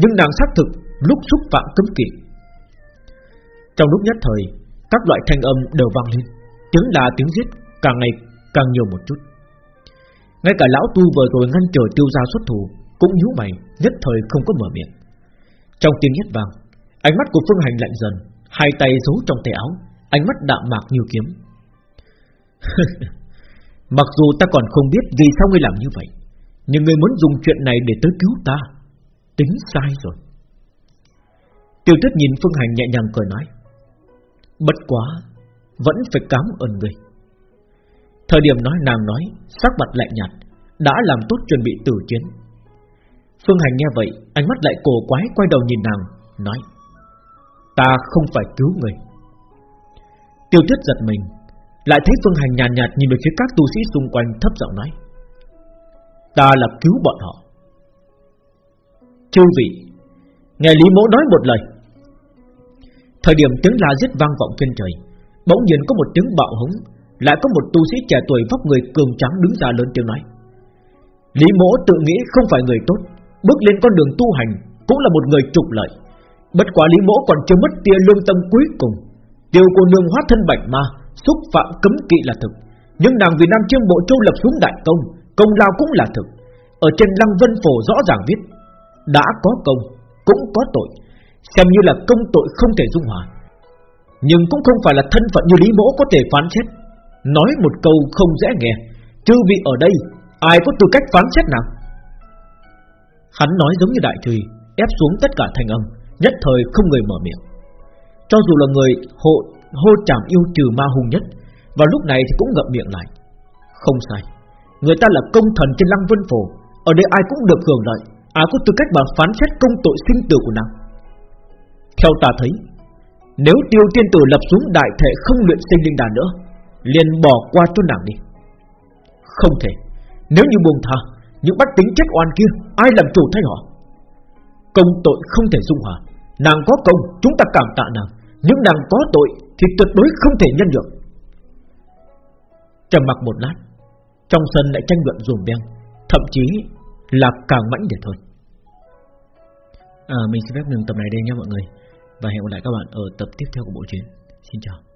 nhưng nàng xác thực lúc xúc phạm cấm kỵ trong lúc nhất thời Các loại thanh âm đều vang lên Tiếng là tiếng giết càng ngày càng nhiều một chút ngay cả lão tu vừa rồi ngăn trở tiêu gia xuất thủ, Cũng nhíu mày, Nhất thời không có mở miệng. Trong tiếng nhất vang, Ánh mắt của Phương Hành lạnh dần, Hai tay giấu trong tay áo, Ánh mắt đạm mạc như kiếm. Mặc dù ta còn không biết vì sao ngươi làm như vậy, Nhưng ngươi muốn dùng chuyện này để tới cứu ta, Tính sai rồi. Tiêu tuyết nhìn Phương Hành nhẹ nhàng cười nói, Bất quá, Vẫn phải cảm ơn người Thời điểm nói nàng nói Sắc mặt lạnh nhạt Đã làm tốt chuẩn bị tử chiến. Phương Hành nghe vậy Ánh mắt lại cổ quái quay đầu nhìn nàng Nói Ta không phải cứu người. Tiêu tuyết giật mình Lại thấy Phương Hành nhàn nhạt, nhạt nhìn về phía các tu sĩ xung quanh thấp giọng nói Ta là cứu bọn họ. Chư vị Nghe Lý Mỗ nói một lời. Thời điểm tiếng la giết vang vọng trên trời Bỗng nhiên có một tiếng bạo hống lại có một tu sĩ trẻ tuổi vóc người cường trắng đứng ra lớn tiếng nói. Lý mỗ tự nghĩ không phải người tốt Bước lên con đường tu hành Cũng là một người trục lợi. Bất quá Lý mỗ còn chưa mất tia lương tâm cuối cùng. Tiêu cô nương hóa thân bạch ma Xúc phạm cấm kỵ là thực. Nhưng nàng vì Nam Trương Bộ Châu lập xuống đại công Công lao cũng là thực. Ở trên Lăng Vân Phổ rõ ràng viết Đã có công, cũng có tội. Xem như là công tội không thể dung hòa. Nhưng cũng không phải là thân phận như Lý Mỗ có thể phán xét. Nói một câu không dễ nghe. Chư vị ở đây, Ai có tư cách phán xét nào? Hắn nói giống như đại thùy Ép xuống tất cả thành âm, Nhất thời không người mở miệng. Cho dù là người hộ, hô chảm yêu trừ ma hung nhất, Và lúc này thì cũng ngậm miệng lại. Không sai, Người ta là công thần trên lăng vân phổ, Ở đây ai cũng được hưởng lợi, Ai có tư cách mà phán xét công tội sinh tử của nàng? Theo ta thấy, Nếu tiêu tiên tử lập xuống đại thể không luyện sinh linh đàn nữa liền bỏ qua cho nàng đi. Không thể. Nếu như buông tha Những bách tính chết oan kia Ai làm chủ thay họ? Công tội không thể dung hòa. Nàng có công chúng ta cảm tạ nàng. Nhưng nàng có tội thì tuyệt đối không thể nhân được Trầm mặc một lát Trong sân lại tranh luận ruồng beng Thậm chí là càng mãnh liệt hơn. À, Mình xin phép ngừng tập này đây nha mọi người Và hẹn gặp lại các bạn ở tập tiếp theo của bộ truyện. Xin chào.